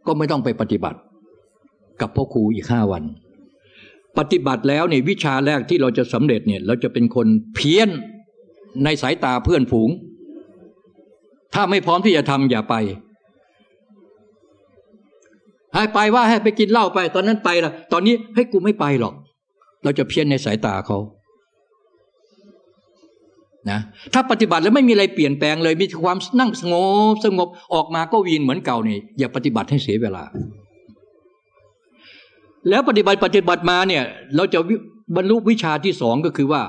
ก็ไม่ต้องไปปฏิบัติ กับพ่อครูอีกห้าวัน ปฏิบัติแล้วเนี่ยวิชาแรกที่เราจะสำเร็จเนี่ย เราจะเป็นคนเพี้ยนในสายตาเพื่อนฝูง ถ้าไม่พร้อมที่จะทำอย่าไป ให้ไปว่าให้ไปกินเหล้าไป ตอนนั้นไปละตอนนี้ให้กูไม่ไปหรอก เราจะเพี้ยนในสายตาเขานะถ้าปฏิบัติแล้วไม่มีอะไรเปลี่ยนแปลงเลยมีความนั่งสงบสงบออกมาก็วีนเหมือนเก่านี่อย่าปฏิบัติให้เสียเวลา แล้วปฏิบัติปฏิบัติมาเนี่ย เราจะบรรลุวิชาที่สองก็คือว่า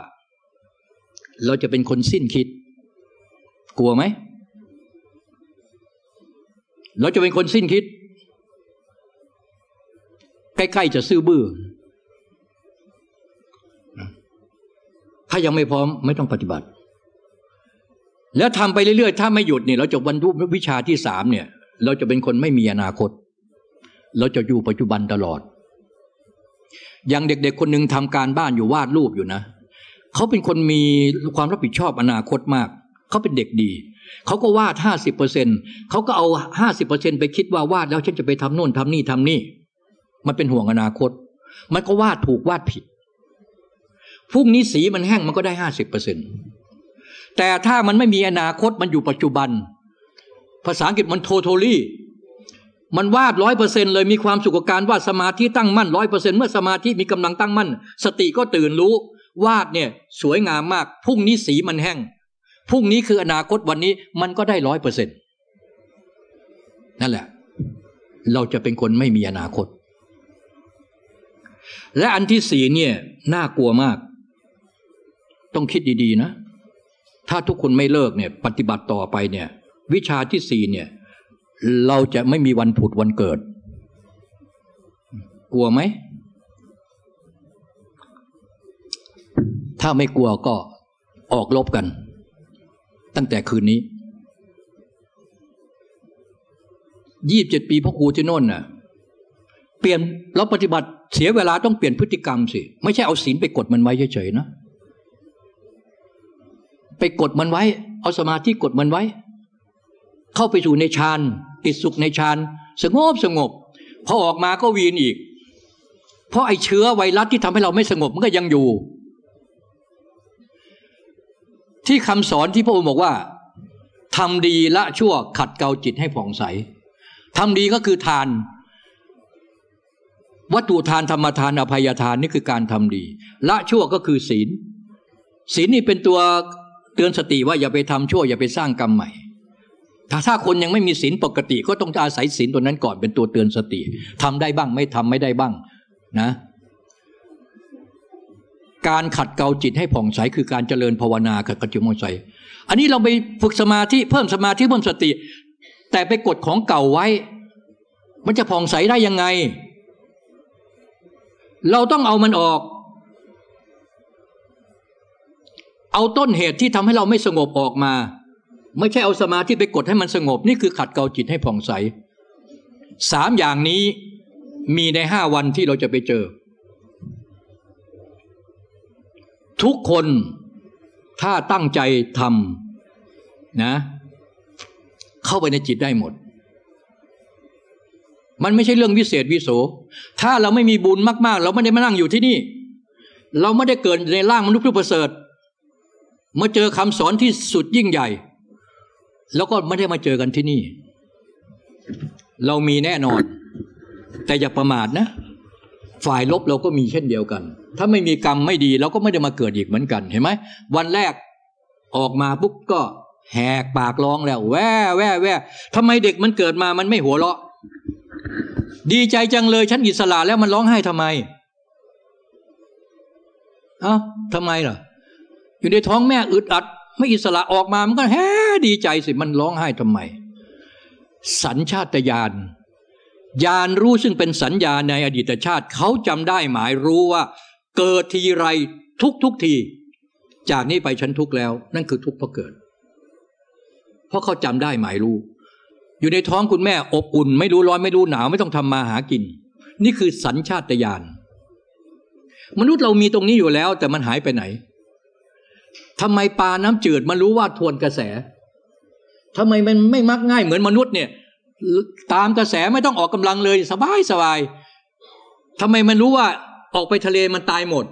เราจะเป็นคนสิ้นคิด กลัวไหม เราจะเป็นคนสิ้นคิด ใกล้ๆจะซื่อบื้อถ้ายังไม่พร้อมไม่ต้องปฏิบัติ แล้วทำไปเรื่อยๆ ถ้าไม่หยุดเนี่ย เราจะบรรลุวิชาที่สามเนี่ย เราจะเป็นคนไม่มีอนาคต เราจะอยู่ปัจจุบันตลอด อย่างเด็กๆคนหนึ่งทำการบ้านอยู่วาดรูปอยู่นะเขาเป็นคนมีความรับผิดชอบอนาคตมากเขาเป็นเด็กดีเขาก็วาดห้าสิบเปอร์เซ็นเขาก็เอาห้าสิบเปอร์เซ็นไปคิดว่าวาดแล้วฉันจะไปทำโน่นทำนี่ทำนี่ มันเป็นห่วงอนาคต มันก็วาดถูกวาดผิดพรุ่งนี้สีมันแห้งมันก็ได้ห้าสิบเปอร์เซ็นแต่ถ้ามันไม่มีอนาคตมันอยู่ปัจจุบัน ภาษาอังกฤษมันโทโทลี่ มันวาดร้อยเปอร์เซ็นเลยมีความสุขกับการวาดสมาธิตั้งมั่นร้อยเปอร์เซ็นเมื่อสมาธิมีกำลังตั้งมั่น สติก็ตื่นรู้ วาดเนี่ยสวยงามมากพรุ่งนี้สีมันแห้งพรุ่งนี้คืออนาคตวันนี้มันก็ได้ร้อยเปอร์เซ็นต์นั่นแหละ เราจะเป็นคนไม่มีอนาคต และอันที่สี่เนี่ยน่ากลัวมาก ต้องคิดดีๆนะ ถ้าทุกคนไม่เลิกเนี่ย ปฏิบัติต่อไปเนี่ย วิชาที่สี่เนี่ย เราจะไม่มีวันผุดวันเกิด กลัวไหม ถ้าไม่กลัวก็ออกลบกัน ตั้งแต่คืนนี้ยี่บเจ็ดปีพ่อครูที่โน่นน่ะ เปลี่ยนเราปฏิบัติเสียเวลาต้องเปลี่ยนพฤติกรรมสิ ไม่ใช่เอาศีลไปกดมันไว้เฉยๆนะ ไปกดมันไว้ เอาสมาธิกดมันไว้ เข้าไปสู่ในฌาน ติดสุขในฌานสงบสงบพอออกมาก็วีนอีก เพราะไอเชื้อไวรัสที่ทำให้เราไม่สงบมันก็ยังอยู่ ที่คำสอนที่พระองค์บอกว่าทำดีละชั่วขัดเกลาจิตให้ผ่องใสทำดีก็คือทาน วัตถุทานธรรมทานอภัยทานนี่คือการทำดี ละชั่วก็คือศีล ศีลนี่เป็นตัวเตือนสติว่าอย่าไปทำชั่วอย่าไปสร้างกรรมใหม่ ถ้าถ้าคนยังไม่มีศีลปกติก็ต้องอาศัยศีลตัวนั้นก่อนเป็นตัวเตือนสติทำได้บ้างไม่ทำไม่ได้บ้างนะ การขัดเกลาจิตให้ผ่องใสคือการเจริญภาวนาขัดกจิตผ่องใสอันนี้เราไปฝึกสมาธิเพิ่มสมาธิเพิ่มสติ แต่ไปกดของเก่าไว้ มันจะผ่องใสได้ยังไง เราต้องเอามันออก เอาต้นเหตุที่ทำให้เราไม่สงบออกมา ไม่ใช่เอาสมาธิไปกดให้มันสงบ นี่คือขัดเกลาจิตให้ผ่องใสสามอย่างนี้มีในห้าวันที่เราจะไปเจอ ทุกคนถ้าตั้งใจทำนะ เข้าไปในจิตได้หมด มันไม่ใช่เรื่องวิเศษวิโส ถ้าเราไม่มีบุญมาก ๆ เราไม่ได้มานั่งอยู่ที่นี่ เราไม่ได้เกิดในร่างมนุษย์ผู้ประเสริฐมาเจอคำสอนที่สุดยิ่งใหญ่ แล้วก็ไม่ได้มาเจอกันที่นี่ เรามีแน่นอน แต่อย่าประมาทนะ ฝ่ายลบเราก็มีเช่นเดียวกัน ถ้าไม่มีกรรมไม่ดีเราก็ไม่ได้มาเกิดอีกเหมือนกันเห็นไหมวันแรกออกมาปุ๊บก็แหกปากร้องแล้ว แว่แว่แว่ทำไมเด็กมันเกิดมามันไม่หัวเราะ ดีใจจังเลยฉันอิสระแล้วมันร้องไห้ทำไมเอ้าทำไมล่ะ อยู่ในท้องแม่อึดอัด ไม่อิสระออกมามันก็แฮ่ ดีใจสิมันร้องไห้ทำไม สัญชาตญาณญาณรู้ซึ่งเป็นสัญญาในอดีตชาติ เขาจำได้หมายรู้ว่า เกิดทีไรทุกทุกที จากนี้ไปฉันทุกแล้ว นั่นคือทุกเพราะเกิด เพราะเขาจำได้หมายรู้ อยู่ในท้องคุณแม่อบอุ่น ไม่รู้ร้อนไม่รู้หนาวไม่ต้องทำมาหากิน นี่คือสัญชาตญาณมนุษย์เรามีตรงนี้อยู่แล้ว แต่มันหายไปไหนทำไมปลาน้ำจืดมันรู้ว่าทวนกระแส ทำไมมันไม่มักง่ายเหมือนมนุษย์เนี่ย ตามกระแสไม่ต้องออกกำลังเลยสบายสบายทำไมมันรู้ว่าออกไปทะเลมันตายหมด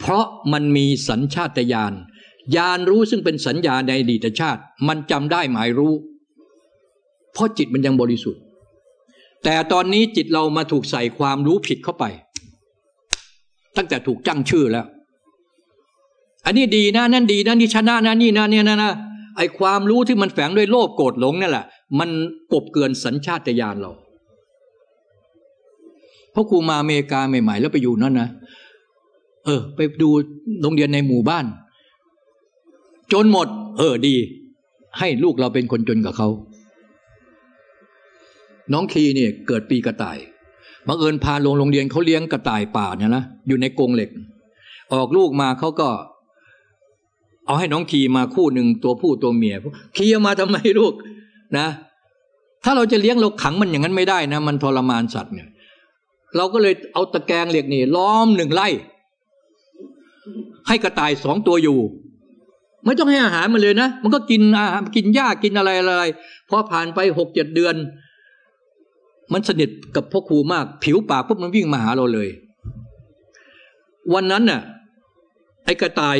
เพราะมันมีสัญชาตญาณญาณรู้ซึ่งเป็นสัญญาในอดีตชาติ มันจำได้หมายรู้ เพราะจิตมันยังบริสุทธิ์ แต่ตอนนี้จิตเรามาถูกใส่ความรู้ผิดเข้าไป ตั้งแต่ถูกจ้างชื่อแล้ว อันนี้ดีนะนั่นดีนะนี่ชนะนะนี่นะเนี่ยนะนะ ไอความรู้ที่มันแฝงด้วยโลภโกรธหลงนั่แหละ มันกบเกินสัญชาตญาณเราเพราะครูมาอเมริกาใหม่ ๆ แล้วไปอยู่นั่นนะเออ ไปดูโรงเรียนในหมู่บ้าน จนหมด เออดี ให้ลูกเราเป็นคนจนกับเขา น้องคีเนี่ยเกิดปีกระต่ายบังเอิญพาลงโรงเรียนเขาเลี้ยงกระต่ายป่าเนี่ยนะอยู่ในกรงเหล็ก ออกลูกมาเขาก็ เอาให้น้องขี่มาคู่หนึ่งตัวผู้ตัวเมียขี่มาทำไมลูกนะ ถ้าเราจะเลี้ยงเราขังมันอย่างนั้นไม่ได้นะ มันทรมานสัตว์เนี่ย เราก็เลยเอาตะแกรงเหล็กนี่ล้อมหนึ่งไร่ให้กระต่ายสองตัวอยู่ ไม่ต้องให้อาหารมันเลยนะ มันก็กินอาหารกินหญ้ากินอะไรอะไรพอผ่านไปหกเจ็ดเดือน มันสนิทกับพ่อครูมาก ผิวปากปุ๊บมันวิ่งมาหาเราเลย วันนั้นน่ะ ไอ้กระต่าย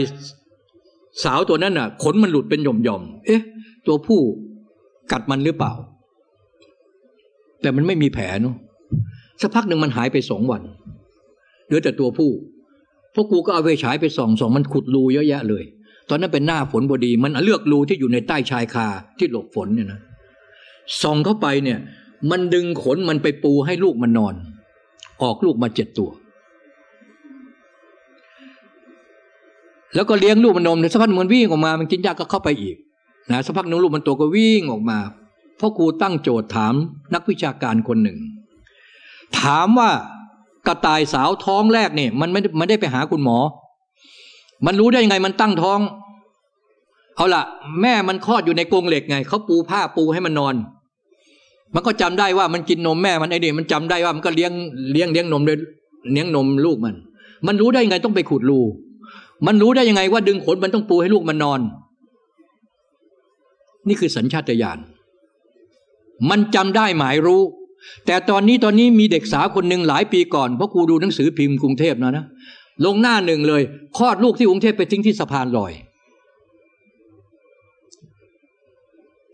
สาวตัวนั้นน่ะ ขนมันหลุดเป็นหย่อมๆ เอ๊ะ ตัวผู้กัดมันหรือเปล่า แต่มันไม่มีแผลเนาะสักพักหนึ่งมันหายไปสองวันเหลือแต่ตัวผู้พวกกูก็เอาไปฉายไปส่องส่องมันขุดรูเยอะแยะเลย ตอนนั้นเป็นหน้าฝนพอดี มันเลือกรูที่อยู่ในใต้ชายคาที่หลบฝนเนี่ยนะส่องเข้าไปเนี่ย มันดึงขนมันไปปูให้ลูกมันนอน ออกลูกมาเจ็ดตัว แล้วก็เลี้ยงลูกมันนมสักพักมันวิ่งออกมา มันกินยาก็เข้าไปอีกนะสักพักนึงลูกมันโตก็วิ่งออกมาพ่อครูตั้งโจทย์ถามนักวิชาการคนหนึ่ง ถามว่ากระต่ายสาวท้องแรกเนี่ย มันไม่ไม่ได้ไปหาคุณหมอ มันรู้ได้ยังไงมันตั้งท้อง เอาละแม่มันคลอดอยู่ในกรงเหล็กไงเขาปูผ้าปูให้มันนอน มันก็จำได้ว่ามันกินนมแม่มันไอเดียมันจำได้ว่ามันก็เลี้ยงเลี้ยงเลี้ยงนมเลยเลี้ยงนมลูกมัน มันรู้ได้ยังไงต้องไปขุดรู มันรู้ได้ยังไงว่าดึงขนมันต้องปูให้ลูกมันนอน นี่คือสัญชาตญาณมันจำได้หมายรู้ แต่ตอนนี้ตอนนี้มีเด็กสาวคนหนึ่งหลายปีก่อนเพราะครูดูหนังสือพิมพ์กรุงเทพนะนะลงหน้าหนึ่งเลยคลอดลูกที่กรุงเทพไปทิ้งที่สะพานลอย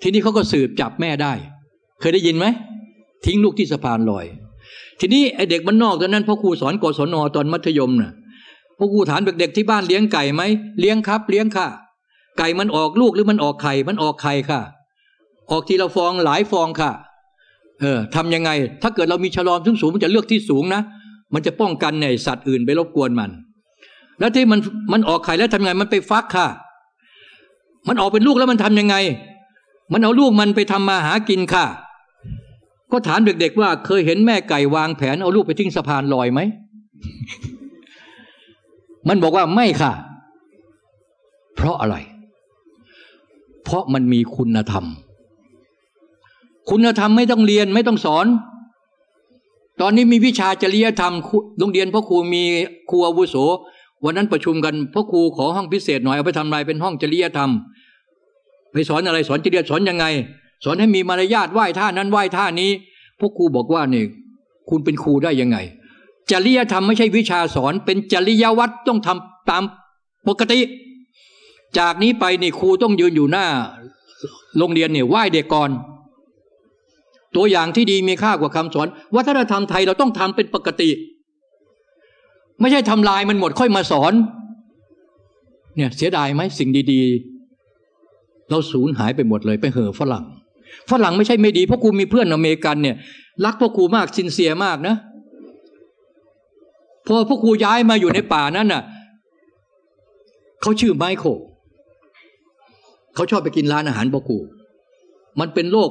ทีนี้เขาก็สืบจับแม่ได้ เคยได้ยินไหมทิ้งลูกที่สะพานลอย ทีนี้ไอเด็กมันนอกตอนนั้นพ่อครูสอนกศนตอนมัธยมนะ่ะ พวกกูถามเด็กๆที่บ้านเลี้ยงไก่ไหมเลี้ยงครับ เลี้ยงค่ะ ไก่มันออกลูกหรือมันออกไข่ มันออกไข่ค่ะ ออกทีละฟองหลายฟองค่ะ เออทำยังไง ถ้าเกิดเรามีฉลอมสูงสูงมันจะเลือกที่สูงนะ มันจะป้องกันในสัตว์อื่นไปรบกวนมัน แล้วที่มันมันออกไข่แล้วทำยังไง มันไปฟักค่ะ มันออกเป็นลูกแล้วมันทำยังไง มันเอาลูกมันไปทำมาหากินค่ะ ก็ถามเด็กๆว่า เคยเห็นแม่ไก่วางแผนเอาลูกไปทิ้งสะพานลอยไหม มันบอกว่าไม่ค่ะ เพราะอะไร เพราะมันมีคุณธรรม คุณธรรมไม่ต้องเรียนไม่ต้องสอน ตอนนี้มีวิชาจริยธรรมโรงเรียนพ่อครูมีครูอาวุโส วันนั้นประชุมกันพ่อครูขอห้องพิเศษหน่อยเอาไปทำอะไรเป็นห้องจริยธรรม ไปสอนอะไรสอนจริยสอนยังไง สอนให้มีมารยาทไหว้ท่านั้นไหว้ท่านี้พ่อครูบอกว่าเนี่ยคุณเป็นครูได้ยังไง จริยธรรมไม่ใช่วิชาสอน เป็นจริยวัตรต้องทำตามปกติ จากนี้ไปนี่ครูต้องยืนอยู่หน้า โรงเรียนเนี่ยไหว้เด็กก่อน ตัวอย่างที่ดีมีค่ากว่าคำสอน วัฒนธรรมไทยเราต้องทำเป็นปกติ ไม่ใช่ทำลายมันหมดค่อยมาสอน เนี่ยเสียดายไหมสิ่งดี ๆ เราสูญหายไปหมดเลยไปเห่อฝรั่ง ฝรั่งไม่ใช่ไม่ดีเพราะกูมีเพื่อนอเมริกันเนี่ย รักพ่อครูมากซินเซียมากนะ พอพ่อครูย้ายมาอยู่ในป่านั้นน่ะเขาชื่อไมโครเขาชอบไปกินร้านอาหารพ่อครูมันเป็นโรค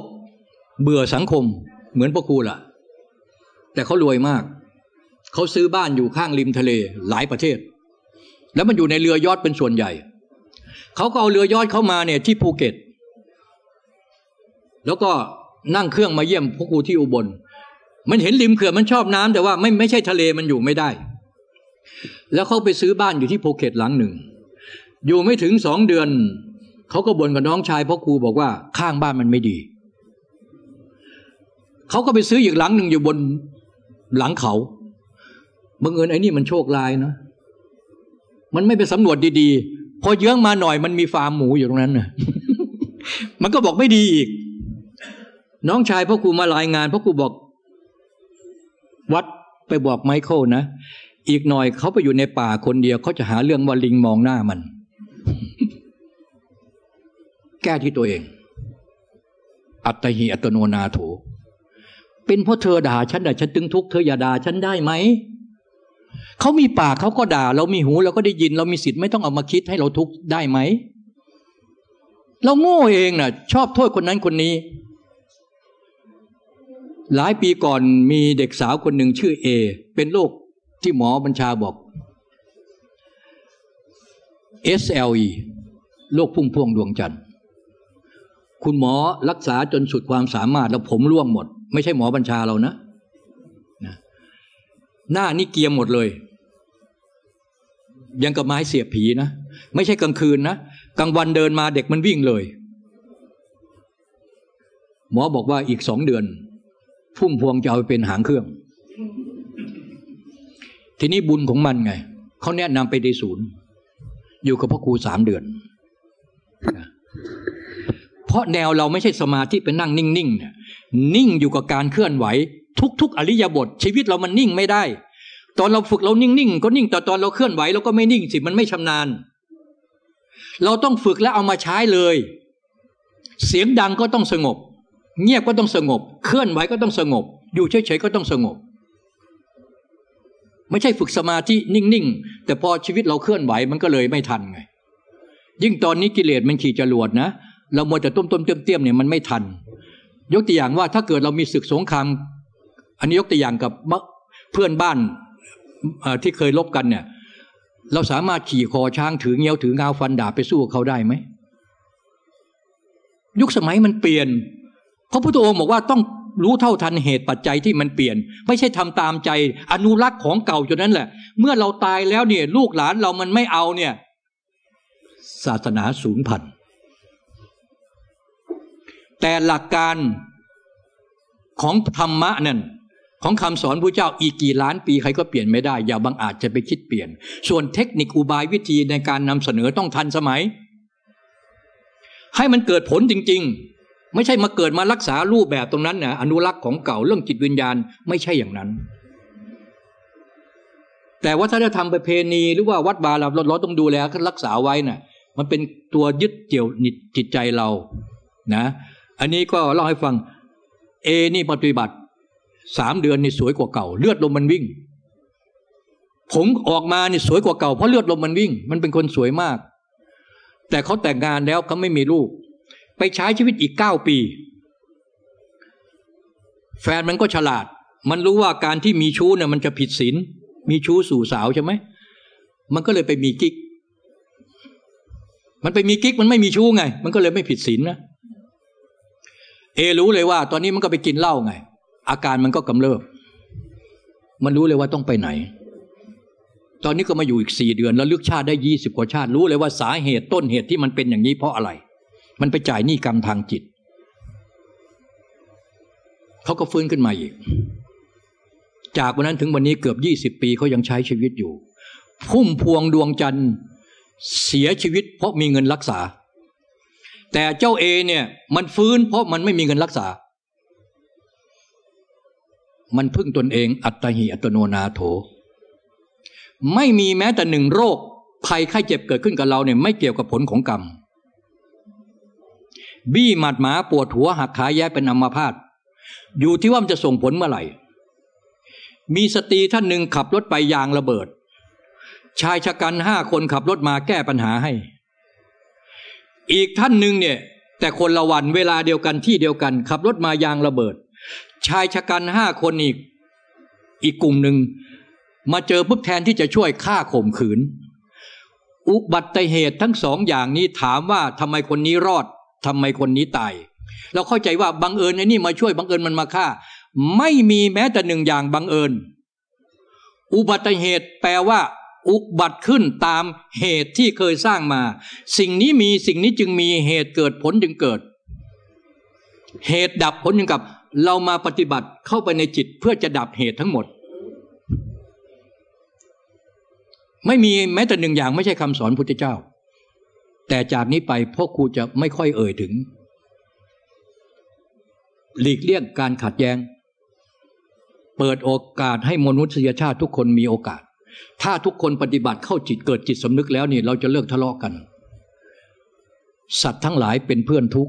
เบื่อสังคมเหมือนพ่อครูล่ะ แต่เขารวยมาก เขาซื้อบ้านอยู่ข้างริมทะเลหลายประเทศ แล้วมันอยู่ในเรือยอดเป็นส่วนใหญ่ เขาก็เอาเรือยอดเข้ามาเนี่ยที่ภูเก็ต แล้วก็นั่งเครื่องมาเยี่ยมพ่อครูที่อุบล มันเห็นริมเขื่อนมันชอบน้ำแต่ว่าไม่ไม่ใช่ทะเลมันอยู่ไม่ได้ แล้วเขาไปซื้อบ้านอยู่ที่ภูเก็ตหลังหนึ่ง อยู่ไม่ถึงสองเดือน เขาก็บ่นกับน้องชายพ่อครูบอกว่าข้างบ้านมันไม่ดีเขาก็ไปซื้ออีกหลังหนึ่งอยู่บนหลังเขาบังเอิญไอ้นี่มันโชคลายนะมันไม่ไปสำรวจดีๆ พอเยื้องมาหน่อยมันมีฟาร์มหมูอยู่ตรงนั้นน่ะมันก็บอกไม่ดีอีก น้องชายพ่อครูมารายงานพ่อครูบอก วัดไปบอกไมเคิลนะ อีกหน่อยเขาไปอยู่ในป่าคนเดียวเขาจะหาเรื่องว่าลิงมองหน้ามัน แก้ที่ตัวเอง อัตหิอัตโนนาโถ เป็นเพราะเธอด่าฉันแต่ฉันตึงทุกข์เธออย่าด่าฉันได้ไหมเขามีปากเขาก็ด่า เรามีหูเราก็ได้ยิน เรามีสิทธิ์ไม่ต้องเอามาคิดให้เราทุกข์ได้ไหมเราโง่เองนะ่ะ ชอบโทษคนนั้นคนนี้ หลายปีก่อนมีเด็กสาวคนหนึ่งชื่อเอเป็นโรคที่หมอบัญชาบอก SLE โรคพุ่งพวงดวงจันทร์คุณหมอรักษาจนสุดความสามารถแล้วผมร่วงหมด ไม่ใช่หมอบัญชาเรานะนะหน้านี่เกียมหมดเลย ยังกับไม้เสียบผีนะ ไม่ใช่กลางคืนนะกลางวันเดินมาเด็กมันวิ่งเลย หมอบอกว่าอีกสองเดือน พุ่มพวงจะเอาไปเป็นหางเครื่อง ทีนี้บุญของมันไงเขาแนะนำไปในศูนย์ อยู่กับพ่อครูสามเดือน เพราะแนวเราไม่ใช่สมาธิเป็นนั่งนิ่งๆเนี่ยนิ่งอยู่กับการเคลื่อนไหว ทุก ๆ อริยบท ชีวิตเรามันนิ่งไม่ได้ ตอนเราฝึกเรานิ่งๆก็นิ่งแต่ตอนเราเคลื่อนไหวเราก็ไม่นิ่งสิมันไม่ชำนาญ เราต้องฝึกแล้วเอามาใช้เลย เสียงดังก็ต้องสงบ เงียบก็ต้องสงบ เคลื่อนไหวก็ต้องสงบ อยู่เฉยๆก็ต้องสงบ ไม่ใช่ฝึกสมาธินิ่งๆ แต่พอชีวิตเราเคลื่อนไหวมันก็เลยไม่ทันไง ยิ่งตอนนี้กิเลสมันขี่จรวดนะ เรามัวแต่ต้มต้มเตี้ยมเตี้ยมเนี่ยมันไม่ทัน ยกตัวอย่างว่าถ้าเกิดเรามีศึกสงครามอันนี้ยกตัวอย่างกับเพื่อนบ้านที่เคยลบกันเนี่ยเราสามารถขี่คอช้างถือเงี้ยวถืองาวฟันดาบไปสู้เขาได้ไหม ยุคสมัยมันเปลี่ยน พระพุทธองค์บอกว่าต้องรู้เท่าทันเหตุปัจจัยที่มันเปลี่ยน ไม่ใช่ทำตามใจอนุรักษ์ของเก่าจนนั้นแหละ เมื่อเราตายแล้วเนี่ย ลูกหลานเรามันไม่เอาเนี่ย ศาสนาสูญพันธุ์แต่หลักการของธรรมะนั่นของคำสอนพระเจ้าอีกกี่ล้านปีใครก็เปลี่ยนไม่ได้ อย่าบังอาจจะไปคิดเปลี่ยน ส่วนเทคนิคอุบายวิธีในการนำเสนอต้องทันสมัย ให้มันเกิดผลจริง ๆ ไม่ใช่มาเกิดมารักษารูปแบบตรงนั้นนะอนุรักษ์ของเก่าเรื่องจิตวิญญาณไม่ใช่อย่างนั้น แต่วัฒนธรรมประเพณีหรือว่าวัดบาเราเราต้องดูแลรักษาไว้นะ่ะมันเป็นตัวยึดเกี่ยวจิตใจเรานะ อันนี้ก็เล่าให้ฟังเอนี่ปฏิบัติสามเดือนนี่สวยกว่าเก่า เลือดลมมันวิ่ง ผมออกมานี่สวยกว่าเก่าเพราะเลือดลมมันวิ่ง มันเป็นคนสวยมาก แต่เขาแต่งงานแล้วเขาไม่มีลูก ไปใช้ชีวิตอีกเก้าปี แฟนมันก็ฉลาด มันรู้ว่าการที่มีชู้เนี่ยมันจะผิดศีลมีชู้สู่สาวใช่ไหมมันก็เลยไปมีกิ๊ก มันไปมีกิ๊กมันไม่มีชู้ไง มันก็เลยไม่ผิดศีลนะ เอรู้เลยว่า ตอนนี้มันก็ไปกินเหล้าไง อาการมันก็กำเริบ มันรู้เลยว่าต้องไปไหน ตอนนี้ก็มาอยู่อีกสี่เดือน แล้วลึกชาติได้ยี่สิบกว่าชาติ รู้เลยว่าสาเหตุต้นเหตุที่มันเป็นอย่างนี้เพราะอะไร มันไปจ่ายหนี้กรรมทางจิต เขาก็ฟื้นขึ้นมาอีก จากวันนั้นถึงวันนี้เกือบยี่สิบปีเขายังใช้ชีวิตอยู่ พุ่มพวงดวงจันทร์เสียชีวิต เพราะมีเงินรักษา แต่เจ้าเอเนี่ยมันฟื้นเพราะมันไม่มีเงินรักษา มันพึ่งตนเองอัตหิอัตโนนาโถ ไม่มีแม้แต่หนึ่งโรคภัยไข้เจ็บเกิดขึ้นกับเราเนี่ยไม่เกี่ยวกับผลของกรรม บี้หมัดหมาปวดหัวหักขาแย่เป็นอัมพาตอยู่ที่ว่ามันจะส่งผลเมื่อไหร่ มีสตรีท่านหนึ่งขับรถไปยางระเบิด ชายชะกันห้าคนขับรถมาแก้ปัญหาให้ อีกท่านหนึ่งเนี่ย แต่คนละวันเวลาเดียวกันที่เดียวกัน ขับรถมายางระเบิด ชายชะกันห้าคนอีก อีกกลุ่มหนึ่งมาเจอปุ๊บแทนที่จะช่วยฆ่าข่มขืน อุบัติเหตุทั้งสองอย่างนี้ถามว่าทำไมคนนี้รอด ทำไมคนนี้ตาย เราเข้าใจว่าบังเอิญไอ้นี่มาช่วยบังเอิญมันมาฆ่า ไม่มีแม้แต่หนึ่งอย่างบังเอิญ อุบัติเหตุแปลว่า อุบัติขึ้นตามเหตุที่เคยสร้างมา สิ่งนี้มีสิ่งนี้จึงมีเหตุเกิดผลจึงเกิด เหตุดับผลจึงกับ เรามาปฏิบัติเข้าไปในจิตเพื่อจะดับเหตุทั้งหมดไม่มีแม้แต่หนึ่งอย่างไม่ใช่คำสอนพุทธเจ้า แต่จากนี้ไปพ่อครูจะไม่ค่อยเอ่ยถึง หลีกเลี่ยงการขัดแย้ง เปิดโอกาสให้มนุษยชาติทุกคนมีโอกาส ถ้าทุกคนปฏิบัติเข้าจิตเกิดจิตสำนึกแล้วนี่เราจะเลิกทะเลาะกัน สัตว์ทั้งหลายเป็นเพื่อนทุก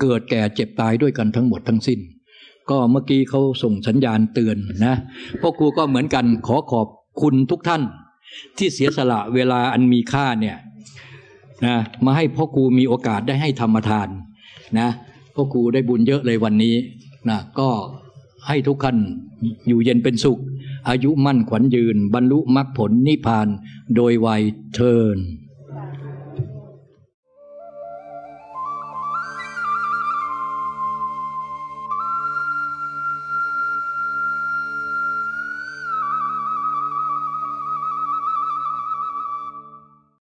เกิดแก่เจ็บตายด้วยกันทั้งหมดทั้งสิ้น ก็เมื่อกี้เขาส่งสัญญาณเตือนนะพ่อครูก็เหมือนกันขอขอบคุณทุกท่านที่เสียสละเวลาอันมีค่าเนี่ย นะมาให้พ่อครูมีโอกาสได้ให้ธรรมทานนะพ่อครูได้บุญเยอะเลยวันนี้นะก็ให้ทุกท่านอยู่เย็นเป็นสุข อายุมั่นขวัญยืน บรรลุมรรคผลนิพพานโดยไวยเทิน